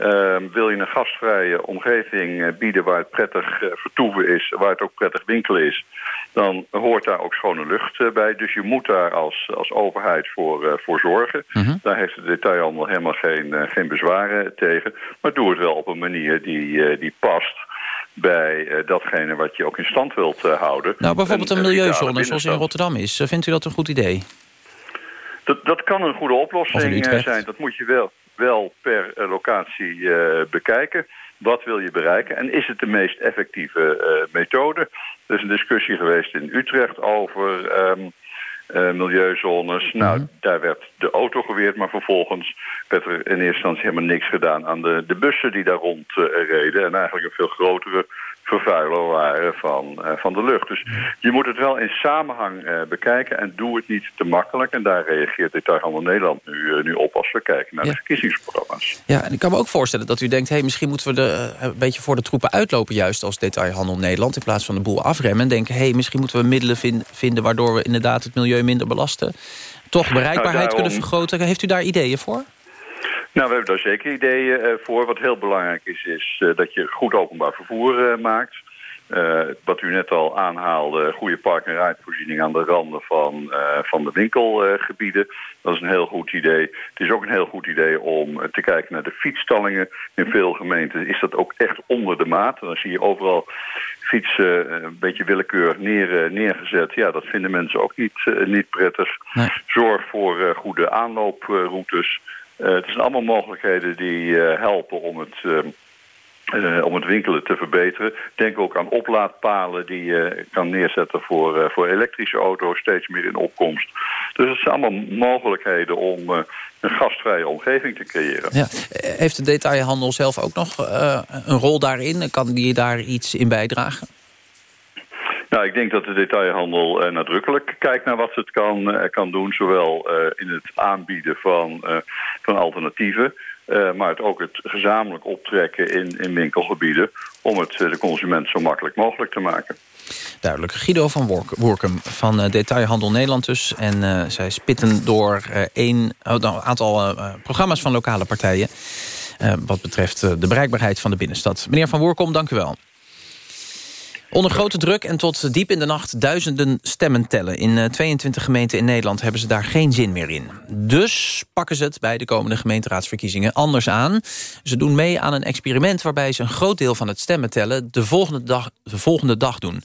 Uh, wil je een gastvrije omgeving uh, bieden waar het prettig uh, vertoeven is... waar het ook prettig winkelen is... dan hoort daar ook schone lucht uh, bij. Dus je moet daar als, als overheid voor, voor zorgen. -hmm. Daar heeft de detailhandel helemaal geen, geen bezwaren tegen. Maar doe het wel op een manier die, die past bij datgene wat je ook in stand wilt houden. Nou, bijvoorbeeld een, een milieuzone zoals in Rotterdam is. vindt u dat een goed idee? Dat, dat kan een goede oplossing zijn. Dat moet je wel, wel per uh, locatie uh, bekijken. Wat wil je bereiken? En is het de meest effectieve methode? Er is een discussie geweest in Utrecht over um, milieuzones. Mm -hmm. Nou, daar werd de auto geweerd, maar vervolgens werd er in eerste instantie helemaal niks gedaan aan de, de bussen die daar rond reden. En eigenlijk een veel grotere vervuiler waren van, uh, van de lucht. Dus je moet het wel in samenhang uh, bekijken en doe het niet te makkelijk. En daar reageert Detailhandel Nederland nu, uh, nu op als we kijken naar ja. de verkiezingsprogramma's. Ja, en ik kan me ook voorstellen dat u denkt... Hey, misschien moeten we de, een beetje voor de troepen uitlopen juist als Detailhandel Nederland... in plaats van de boel afremmen en denken... hey, misschien moeten we middelen vind, vinden waardoor we inderdaad het milieu minder belasten. Toch bereikbaarheid nou, daarom... kunnen vergroten. Heeft u daar ideeën voor? Nou, we hebben daar zeker ideeën uh, voor. Wat heel belangrijk is, is uh, dat je goed openbaar vervoer uh, maakt. wat u net al aanhaalde, goede park- en rijvoorziening aan de randen van, van de winkelgebieden. Dat is een heel goed idee. Het is ook een heel goed idee om te kijken naar de fietsstallingen. In veel gemeenten is dat ook echt onder de maat. Dan zie je overal fietsen een beetje willekeurig neer, neergezet. Ja, dat vinden mensen ook niet, niet prettig. Nee. Zorg voor goede aanlooproutes. Uh, het zijn allemaal mogelijkheden die uh, helpen om het, uh, om het winkelen te verbeteren. Denk ook aan oplaadpalen die je kan neerzetten voor, voor elektrische auto's, steeds meer in opkomst. Dus het zijn allemaal mogelijkheden om een gastvrije omgeving te creëren. Ja. Heeft de detailhandel zelf ook nog een rol daarin? Kan die daar iets in bijdragen? Nou, ik denk dat de detailhandel uh, nadrukkelijk kijkt naar wat ze het kan, uh, kan doen. Zowel uh, in het aanbieden van, van alternatieven. maar het ook het gezamenlijk optrekken in, in winkelgebieden... om het de consument zo makkelijk mogelijk te maken. Duidelijk. Guido van Workum van Detailhandel Nederland dus. En zij spitten door een nou, aantal programma's van lokale partijen... wat betreft de bereikbaarheid van de binnenstad. Meneer van Woerkom, dank u wel. Onder grote druk en tot diep in de nacht duizenden stemmen tellen. In 22 gemeenten in Nederland hebben ze daar geen zin meer in. Dus pakken ze het bij de komende gemeenteraadsverkiezingen anders aan. Ze doen mee aan een experiment waarbij ze een groot deel van het stemmen tellen... de volgende dag, de volgende dag doen.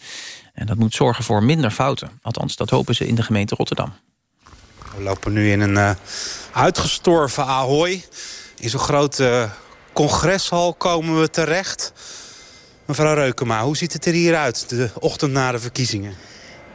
En dat moet zorgen voor minder fouten. Althans, dat hopen ze in de gemeente Rotterdam. We lopen nu in een uh, uitgestorven Ahoy. In zo'n grote congreshal komen we terecht... Mevrouw Reukema, hoe ziet het er hier uit de ochtend na de verkiezingen?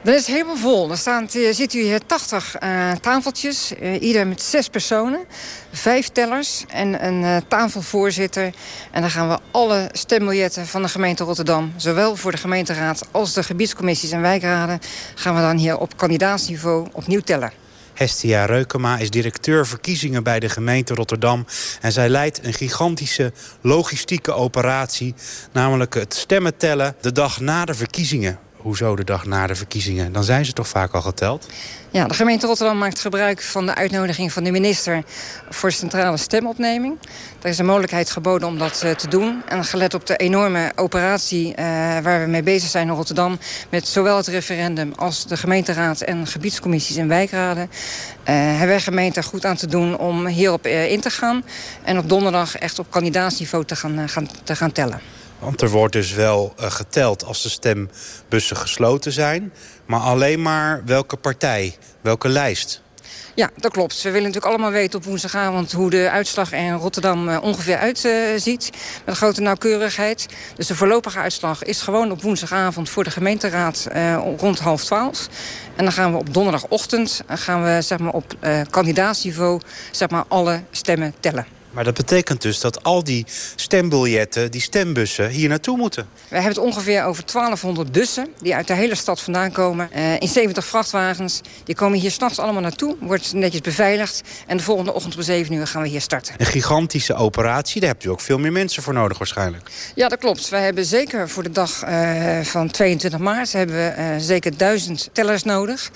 Dat is helemaal vol. Er staan, zitten hier 80 uh, tafeltjes, uh, ieder met zes personen. Vijf tellers en een tafelvoorzitter. En dan gaan we alle stembiljetten van de gemeente Rotterdam... zowel voor de gemeenteraad als de gebiedscommissies en wijkraden... gaan we dan hier op kandidaatsniveau opnieuw tellen. Hestia Reukema is directeur verkiezingen bij de gemeente Rotterdam. En zij leidt een gigantische logistieke operatie. Namelijk het stemmen tellen de dag na de verkiezingen. Hoezo de dag na de verkiezingen? Dan zijn ze toch vaak al geteld? Ja, de gemeente Rotterdam maakt gebruik van de uitnodiging van de minister voor centrale stemopneming. Er is een mogelijkheid geboden om dat uh, te doen. En gelet op de enorme operatie uh, waar we mee bezig zijn in Rotterdam... met zowel het referendum als de gemeenteraad en gebiedscommissies en wijkraden... Uh, hebben wij gemeente goed aan te doen om hierop in te gaan... en op donderdag echt op kandidaatsniveau te gaan, gaan, te gaan tellen. Want er wordt dus wel uh, geteld als de stembussen gesloten zijn. Maar alleen maar welke partij, welke lijst. Ja, dat klopt. We willen natuurlijk allemaal weten op woensdagavond... hoe de uitslag in Rotterdam uh, ongeveer uitziet. Met grote nauwkeurigheid. Dus de voorlopige uitslag is gewoon op woensdagavond... voor de gemeenteraad uh, rond half twaalf. En dan gaan we op donderdagochtend... gaan we zeg maar, op kandidaatsniveau zeg maar, alle stemmen tellen. Maar dat betekent dus dat al die stembiljetten, die stembussen, hier naartoe moeten. We hebben het ongeveer over 1200 bussen die uit de hele stad vandaan komen. Uh, in 70 vrachtwagens. Die komen hier s'nachts allemaal naartoe. Wordt netjes beveiligd. En de volgende ochtend om 7 uur gaan we hier starten. Een gigantische operatie. Daar hebt u ook veel meer mensen voor nodig waarschijnlijk. Ja, dat klopt. Wij hebben zeker voor de dag uh, van 22 maart... hebben we uh, zeker duizend tellers nodig.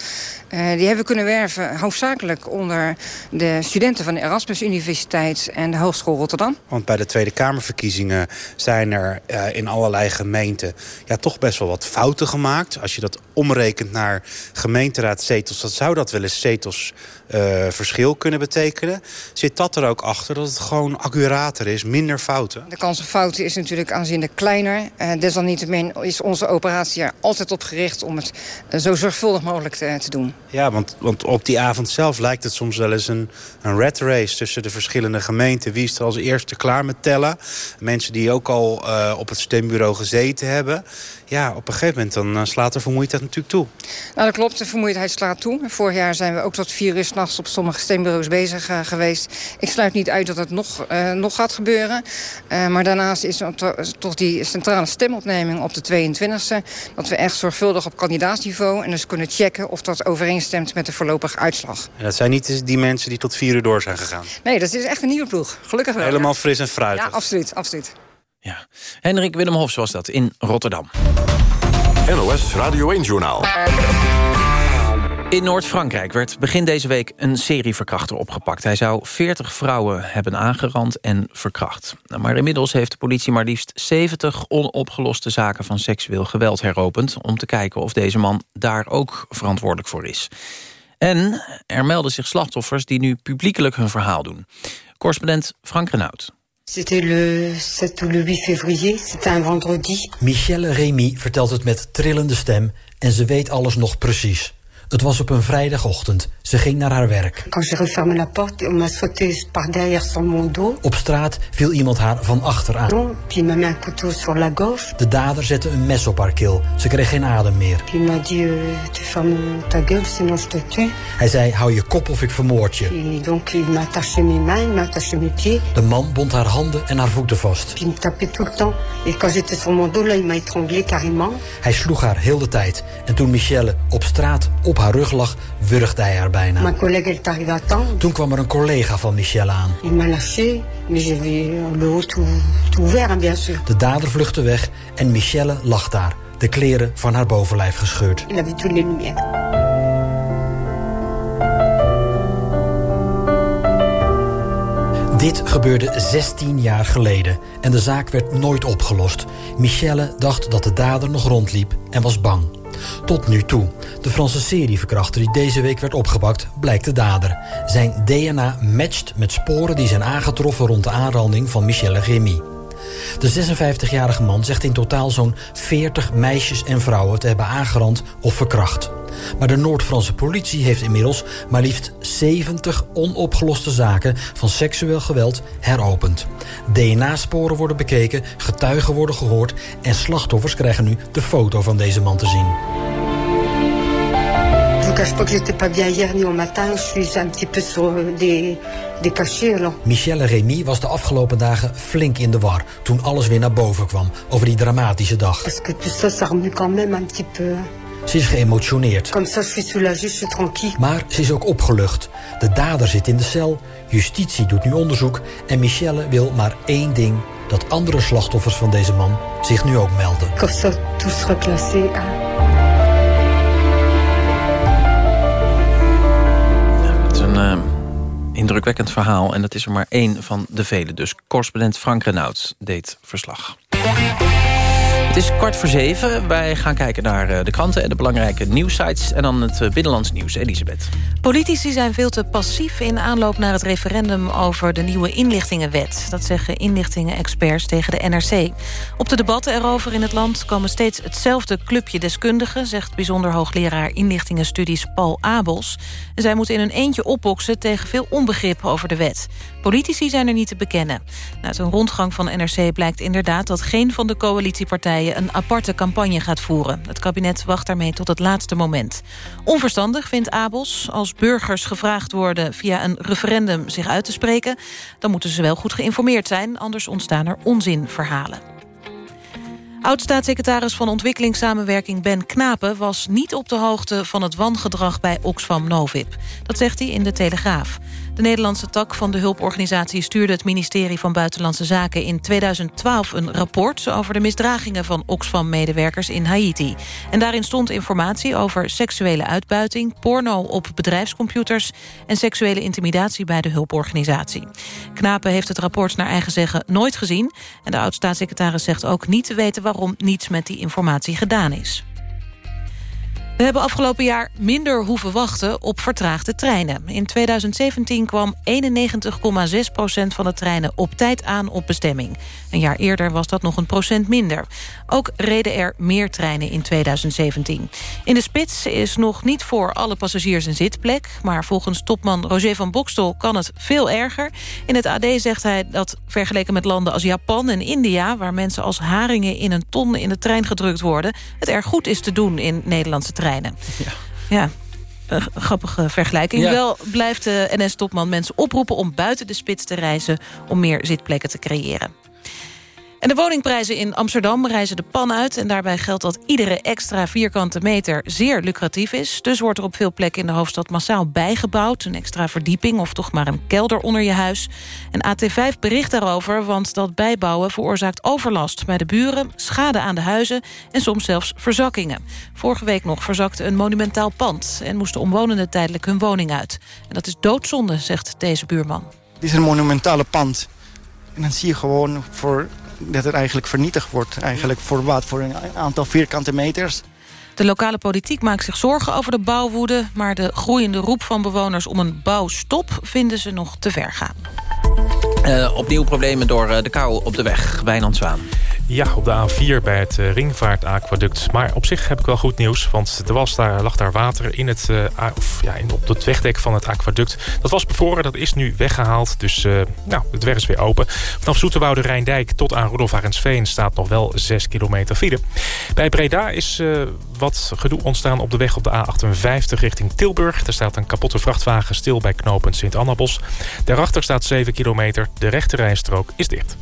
die hebben we kunnen werven hoofdzakelijk onder de studenten van de Erasmus Universiteit... en de Hogeschool Rotterdam. Want bij de Tweede Kamerverkiezingen zijn er uh, in allerlei gemeenten... ja, toch best wel wat fouten gemaakt. Als je dat omrekent naar gemeenteraadzetels... dan zou dat wel eens zetels uh, verschil kunnen betekenen. Zit dat er ook achter dat het gewoon accurater is, minder fouten? De kans op fouten is natuurlijk aanzienlijk kleiner. Uh, desalniettemin is onze operatie er altijd op gericht... om het uh, zo zorgvuldig mogelijk te, te, doen. Ja, want, want op die avond zelf lijkt het soms wel eens een, een red race... tussen de verschillende gemeenten. Wie is er als eerste klaar met tellen? Mensen die ook al uh, op het stembureau gezeten hebben. Ja, op een gegeven moment dan uh, slaat de vermoeidheid natuurlijk toe. Nou, dat klopt. De vermoeidheid slaat toe. Vorig jaar zijn we ook tot vier uur s'nachts op sommige stembureaus bezig uh, geweest. Ik sluit niet uit dat het nog, uh, nog gaat gebeuren. Uh, maar daarnaast is er to toch die centrale stemopneming op de 22e... dat we echt zorgvuldig op kandidaatsniveau... en dus kunnen checken of dat overeenstemt met de voorlopige uitslag. En dat zijn niet die mensen die tot vier uur door zijn gegaan? Nee, dat is echt een nieuwe ploeg. Gelukkig wel. Helemaal ja. fris en fruitig. Ja, absoluut, absoluut. Ja. Hendrik Willem Hofs was dat in Rotterdam. NOS Radio 1-journaal. In Noord-Frankrijk werd begin deze week een serieverkrachter opgepakt. Hij zou 40 vrouwen hebben aangerand en verkracht. Maar inmiddels heeft de politie maar liefst 70 onopgeloste zaken van seksueel geweld heropend... om te kijken of deze man daar ook verantwoordelijk voor is. En er melden zich slachtoffers die nu publiekelijk hun verhaal doen. Correspondent Frank Renaud. C'était le 7 ou le 8 février, c'était un vendredi. Michelle Rémy vertelt het met trillende stem en ze weet alles nog precies. Het was op een vrijdagochtend. Ze ging naar haar werk. Op straat viel iemand haar van achter aan. De dader zette een mes op haar keel. Ze kreeg geen adem meer. Euh. Hij zei, hou je kop of ik vermoord je. De man bond haar handen en haar voeten vast. Hij sloeg haar heel de tijd. En toen Michelle op straat op haar rug lag, wurgde hij haar bijna. Toen kwam er een collega van Michelle aan. De dader vluchtte weg en Michelle lag daar, de kleren van haar bovenlijf gescheurd. Dit gebeurde 16 jaar geleden en de zaak werd nooit opgelost. Michelle dacht dat de dader nog rondliep en was bang. Tot nu toe. De Franse serieverkrachter die deze week werd opgepakt, blijkt de dader. Zijn DNA matcht met sporen die zijn aangetroffen rond de aanranding van Michelle Rémy. De 56-jarige man zegt in totaal zo'n 40 meisjes en vrouwen te hebben aangerand of verkracht. Maar de Noord-Franse politie heeft inmiddels maar liefst 70 onopgeloste zaken van seksueel geweld heropend. DNA-sporen worden bekeken, getuigen worden gehoord en slachtoffers krijgen nu de foto van deze man te zien. Alors. Michelle Rémy was de afgelopen dagen flink in de war toen alles weer naar boven kwam over die dramatische dag. Ze is geëmotioneerd. Maar ze is ook opgelucht. De dader zit in de cel, justitie doet nu onderzoek... en Michelle wil maar één ding... dat andere slachtoffers van deze man zich nu ook melden. Het is een uh, indrukwekkend verhaal en dat is er maar één van de vele. Dus correspondent Frank Renaud deed verslag. Het is kwart voor zeven. Wij gaan kijken naar eh, de kranten en de belangrijke nieuwsites. En dan het eh, binnenlands nieuws. Elisabeth. Politici zijn veel te passief in aanloop naar het referendum... over de nieuwe inlichtingenwet. Dat zeggen inlichtingenexperts tegen de NRC. Op de debatten erover in het land komen steeds hetzelfde clubje deskundigen... zegt bijzonder hoogleraar inlichtingenstudies Paul Abels. Zij moeten in hun eentje opboksen tegen veel onbegrip over de wet. Politici zijn er niet te bekennen. Uit een rondgang van NRC blijkt inderdaad dat geen van de coalitiepartijen een aparte campagne gaat voeren. Het kabinet wacht daarmee tot het laatste moment. Onverstandig, vindt Abels. Als burgers gevraagd worden via een referendum zich uit te spreken... dan moeten ze wel goed geïnformeerd zijn, anders ontstaan er onzinverhalen. Oud-staatssecretaris van Ontwikkelingssamenwerking Ben Knapen... was niet op de hoogte van het wangedrag bij Oxfam Novib. Dat zegt hij in de Telegraaf. De Nederlandse tak van de hulporganisatie stuurde het ministerie van Buitenlandse Zaken in 2012 een rapport over de misdragingen van Oxfam-medewerkers in Haiti. En daarin stond informatie over seksuele uitbuiting, porno op bedrijfscomputers en seksuele intimidatie bij de hulporganisatie. Knapen heeft het rapport naar eigen zeggen nooit gezien en de oud-staatssecretaris zegt ook niet te weten waarom niets met die informatie gedaan is. We hebben afgelopen jaar minder hoeven wachten op vertraagde treinen. In 2017 kwam 91,6% van de treinen op tijd aan op bestemming. Een jaar eerder was dat nog een procent minder. Ook reden er meer treinen in 2017. In de spits is nog niet voor alle passagiers een zitplek... maar volgens topman Roger van Bokstel kan het veel erger. In het AD zegt hij dat vergeleken met landen als Japan en India... waar mensen als haringen in een ton in de trein gedrukt worden... het erg goed is te doen in Nederlandse treinen. Ja. ja. Een grappige vergelijking. Wel blijft de NS-topman mensen oproepen om buiten de spits te reizen... om meer zitplekken te creëren. En de woningprijzen in Amsterdam reizen de pan uit... en daarbij geldt dat iedere extra vierkante meter zeer lucratief is. Dus wordt er op veel plekken in de hoofdstad massaal bijgebouwd. Een extra verdieping of toch maar een kelder onder je huis. En AT5 bericht daarover, want dat bijbouwen veroorzaakt overlast... bij de buren, schade aan de huizen en soms zelfs verzakkingen. Vorige week nog verzakte een monumentaal pand... en moesten omwonenden tijdelijk hun woning uit. En dat is doodzonde, zegt deze buurman. Dit is een monumentale pand. En dan zie je gewoon voor dat het eigenlijk vernietigd wordt. Eigenlijk voor wat? Voor een aantal vierkante meters. De lokale politiek maakt zich zorgen over de bouwwoede... maar de groeiende roep van bewoners om een bouwstop vinden ze nog te ver gaan. Uh, opnieuw problemen door uh, de kou op de weg. Wijnand Zwaan. Ja, op de A4 bij het uh, Ringvaartaquaduct. Maar op zich heb ik wel goed nieuws. Want er was daar, lag daar water in het, of, ja, in, op het wegdek van het aquaduct. Dat was bevroren, dat is nu weggehaald. Dus nou, het weg is weer open. Vanaf Zoeterwoude Rijndijk tot aan Rudolf Arendsveen... staat nog wel 6 kilometer file. Bij Breda is wat gedoe ontstaan op de weg op de A58 richting Tilburg. Er staat een kapotte vrachtwagen stil bij knooppunt Sint-Annabos. Daarachter staat 7 kilometer. De rechte rijstrook is dicht.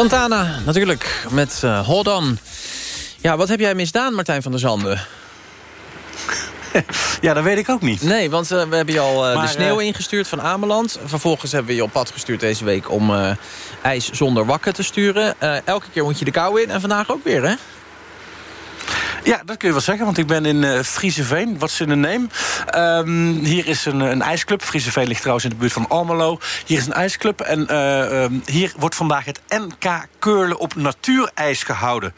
Santana, natuurlijk, met uh, Hold On. Ja, wat heb jij misdaan, Martijn van der Zanden? ja, dat weet ik ook niet. Nee, want uh, we hebben je al uh, de sneeuw ingestuurd van Ameland. Vervolgens hebben we je op pad gestuurd deze week om ijs zonder wakker te sturen. elke keer moet je de kou in en vandaag ook weer, hè? Ja, dat kun je wel zeggen, want ik ben in uh, Frieseveen, wat is in de name. Um, hier is een, een ijsclub. Frieseveen ligt trouwens in de buurt van Almelo. Hier is een ijsclub en uh, um, hier wordt vandaag het NK Keurlen op natuurijs gehouden.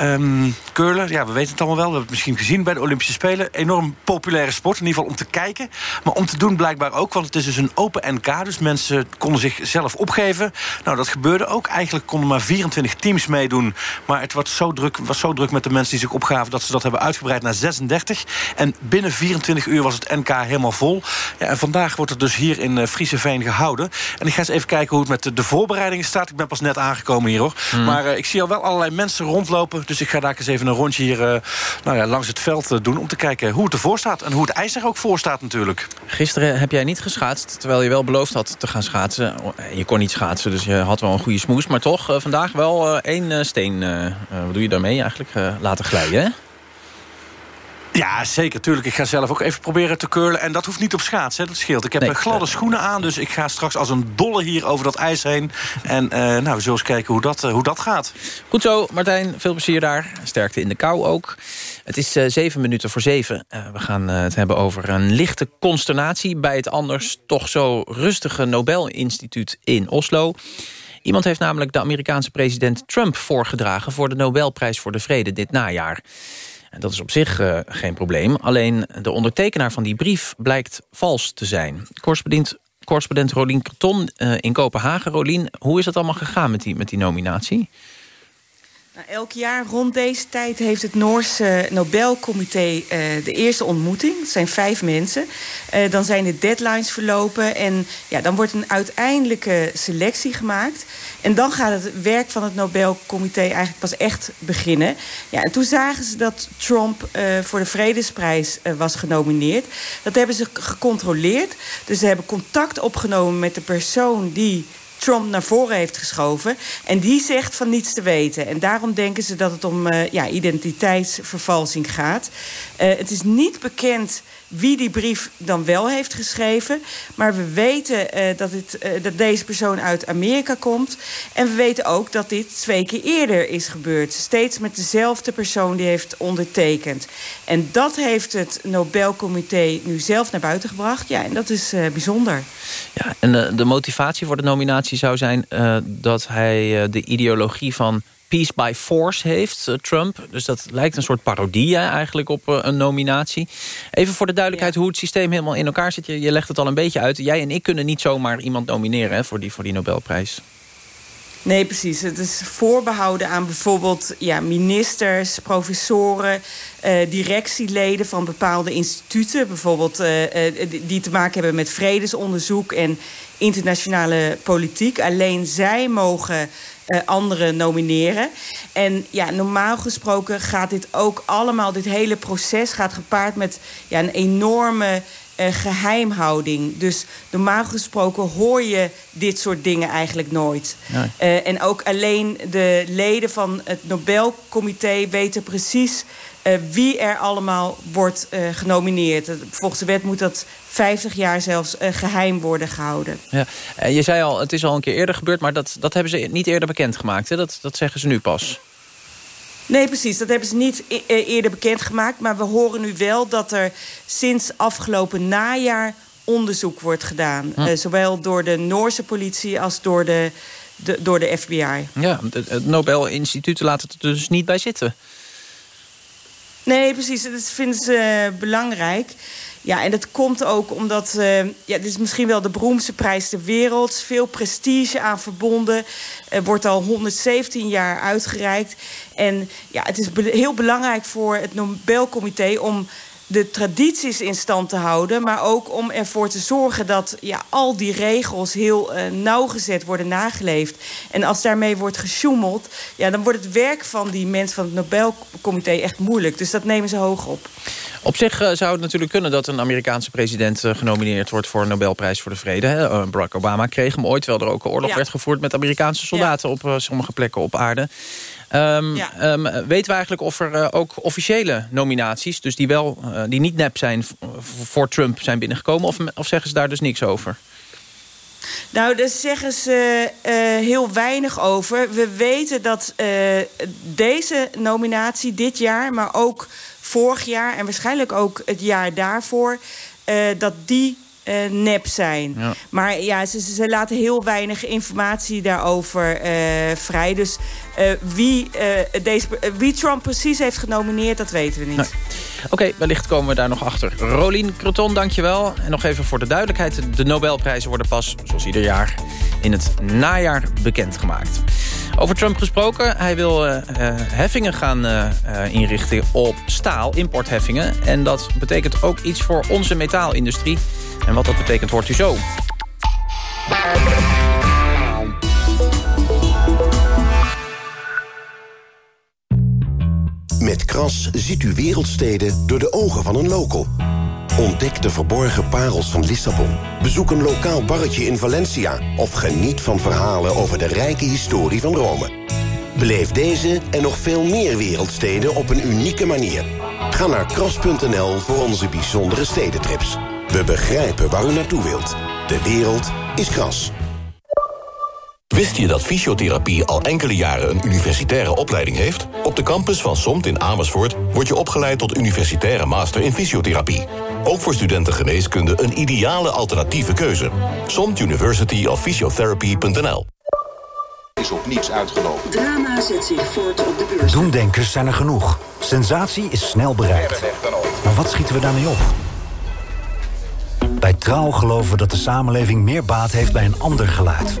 Um, Keurlen, ja, we weten het allemaal wel. We hebben het misschien gezien bij de Olympische Spelen. Enorm populaire sport, in ieder geval om te kijken. Maar om te doen blijkbaar ook, want het is dus een open NK. Dus mensen konden zichzelf opgeven. Nou, dat gebeurde ook. Eigenlijk konden maar 24 teams meedoen. Maar het was zo druk, was zo druk met de mensen die zich opgaven dat ze dat hebben uitgebreid naar 36. En binnen 24 uur was het NK helemaal vol. Ja, en vandaag wordt het dus hier in uh, Frieseveen gehouden. En ik ga eens even kijken hoe het met de, voorbereidingen staat. Ik ben pas net aangekomen hier hoor. Hmm. Maar uh, ik zie al wel allerlei mensen rondlopen. Dus ik ga daar eens even een rondje hier uh, nou ja, langs het veld doen... om te kijken hoe het ervoor staat. En hoe het ijs er ook voor staat natuurlijk. Gisteren heb jij niet geschaatst, terwijl je wel beloofd had te gaan schaatsen. Je kon niet schaatsen, dus je had wel een goede smoes. Maar toch, vandaag wel één steen, wat doe je daarmee eigenlijk, laten glijden hè? Ja, zeker. Tuurlijk. Ik ga zelf ook even proberen te curlen. En dat hoeft niet op schaats, hè. dat scheelt. Ik heb nee, gladde schoenen aan, dus ik ga straks als een dolle hier over dat ijs heen. En uh, nou, we zullen eens kijken hoe dat, uh, hoe dat gaat. Goed zo, Martijn. Veel plezier daar. Sterkte in de kou ook. Het is zeven minuten voor zeven. we gaan het hebben over een lichte consternatie... bij het anders toch zo rustige Nobel-instituut in Oslo. Iemand heeft namelijk de Amerikaanse president Trump voorgedragen... voor de Nobelprijs voor de Vrede dit najaar. En dat is op zich uh, geen probleem. Alleen de ondertekenaar van die brief blijkt vals te zijn. Correspondent, correspondent Rolien Kreton uh, in Kopenhagen. Rolien, hoe is het allemaal gegaan met die, met die nominatie? Nou, elk jaar rond deze tijd heeft het Noorse Nobelcomité uh, de eerste ontmoeting. Het zijn vijf mensen. Uh, dan zijn de deadlines verlopen en ja, dan wordt een uiteindelijke selectie gemaakt. En dan gaat het werk van het Nobelcomité eigenlijk pas echt beginnen. Ja, en toen zagen ze dat Trump uh, voor de Vredesprijs was genomineerd. Dat hebben ze gecontroleerd. Dus ze hebben contact opgenomen met de persoon die Trump naar voren heeft geschoven. En die zegt van niets te weten. En daarom denken ze dat het om uh, ja, identiteitsvervalsing gaat. Uh, het is niet bekend wie die brief dan wel heeft geschreven. Maar we weten uh, dat, het, uh, dat deze persoon uit Amerika komt. En we weten ook dat dit twee keer eerder is gebeurd. Steeds met dezelfde persoon die heeft ondertekend. En dat heeft het Nobelcomité nu zelf naar buiten gebracht. Ja, en dat is uh, bijzonder. Ja, en de motivatie voor de nominatie zou zijn dat hij de ideologie van Peace by Force heeft, uh, Trump. Dus dat lijkt een soort parodie eigenlijk op uh, een nominatie. Even voor de duidelijkheid ja. hoe het systeem helemaal in elkaar zit. Je, je legt het al een beetje uit. Jij en ik kunnen niet zomaar iemand nomineren hè, voor, die, voor die Nobelprijs. Nee, precies. Het is voorbehouden aan bijvoorbeeld ja, ministers, professoren... Uh, directieleden van bepaalde instituten. Bijvoorbeeld uh, die te maken hebben met vredesonderzoek en internationale politiek. Alleen zij mogen uh, anderen nomineren. En ja, normaal gesproken gaat dit ook allemaal, dit hele proces gaat gepaard met ja, een enorme uh, geheimhouding. Dus normaal gesproken hoor je dit soort dingen eigenlijk nooit. Nee. Uh, en ook alleen de leden van het Nobelcomité weten precies wie er allemaal wordt uh, genomineerd. Volgens de wet moet dat 50 jaar zelfs uh, geheim worden gehouden. Ja. je zei al, het is al een keer eerder gebeurd... maar dat, dat hebben ze niet eerder bekendgemaakt. Hè? Dat, dat zeggen ze nu pas. Nee, precies. Dat hebben ze niet e eerder bekendgemaakt. Maar we horen nu wel dat er sinds afgelopen najaar onderzoek wordt gedaan. Hm. Uh, zowel door de Noorse politie als door de, de, door de FBI. Ja, het, het Nobel Instituut laat het er dus niet bij zitten. Nee, precies. Dat vinden ze uh, belangrijk. Ja, en dat komt ook omdat... Uh, ja, dit is misschien wel de beroemdste prijs ter wereld. Veel prestige aan verbonden. Er wordt al 117 jaar uitgereikt. En ja, het is heel belangrijk voor het Nobelcomité... om de tradities in stand te houden... maar ook om ervoor te zorgen dat ja, al die regels heel uh, nauwgezet worden nageleefd. En als daarmee wordt gesjoemeld... Ja, dan wordt het werk van die mensen van het Nobelcomité echt moeilijk. Dus dat nemen ze hoog op. Op zich uh, zou het natuurlijk kunnen dat een Amerikaanse president... Uh, genomineerd wordt voor een Nobelprijs voor de Vrede. Hè? Barack Obama kreeg hem ooit, terwijl er ook een oorlog ja. werd gevoerd... met Amerikaanse soldaten ja. op sommige plekken op aarde. Um, ja. um, weten we eigenlijk of er uh, ook officiële nominaties... dus die, wel, uh, die niet nep zijn voor Trump zijn binnengekomen... Of, of zeggen ze daar dus niks over? Nou, daar zeggen ze uh, heel weinig over. We weten dat uh, deze nominatie dit jaar, maar ook vorig jaar... en waarschijnlijk ook het jaar daarvoor... Uh, dat die uh, nep zijn. Ja. Maar ja, ze, ze, laten heel weinig informatie daarover uh, vrij. Dus uh, wie, deze, wie Trump precies heeft genomineerd, dat weten we niet. Nee. Oké, okay, wellicht komen we daar nog achter. Rolien Croton, dankjewel. En nog even voor de duidelijkheid. De Nobelprijzen worden pas, zoals ieder jaar, in het najaar bekendgemaakt. Over Trump gesproken. Hij wil uh, uh, heffingen gaan uh, inrichten op staal, importheffingen. En dat betekent ook iets voor onze metaalindustrie. En wat dat betekent hoort u zo. Met Kras ziet u wereldsteden door de ogen van een local. Ontdek de verborgen parels van Lissabon. Bezoek een lokaal barretje in Valencia. Of geniet van verhalen over de rijke historie van Rome. Beleef deze en nog veel meer wereldsteden op een unieke manier. Ga naar kras.nl voor onze bijzondere stedentrips. We begrijpen waar u naartoe wilt. De wereld is kras. Wist je dat fysiotherapie al enkele jaren een universitaire opleiding heeft? Op de campus van SOMT in Amersfoort word je opgeleid tot universitaire master in fysiotherapie. Ook voor studenten geneeskunde een ideale alternatieve keuze. SOMT University of Physiotherapy.nl is op niets uitgelopen. Drama zet zich voort op de beurs. Doemdenkers zijn er genoeg. Sensatie is snel bereikt. Maar wat schieten we daarmee op? Bij Trouw geloven we dat de samenleving meer baat heeft bij een ander geluid.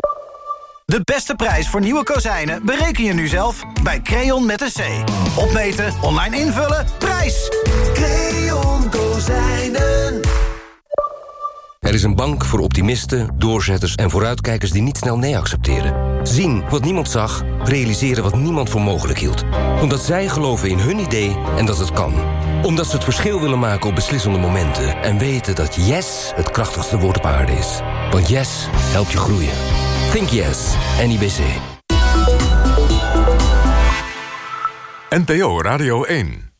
De beste prijs voor nieuwe kozijnen bereken je nu zelf bij Creon met een C. Opmeten, online invullen, prijs! Creon Kozijnen. Er is een bank voor optimisten, doorzetters en vooruitkijkers die niet snel nee accepteren. Zien wat niemand zag, realiseren wat niemand voor mogelijk hield. Omdat zij geloven in hun idee en dat het kan. Omdat ze het verschil willen maken op beslissende momenten. En weten dat yes het krachtigste woord op aarde is. Want yes helpt je groeien. Think yes, NIBC. NPO Radio 1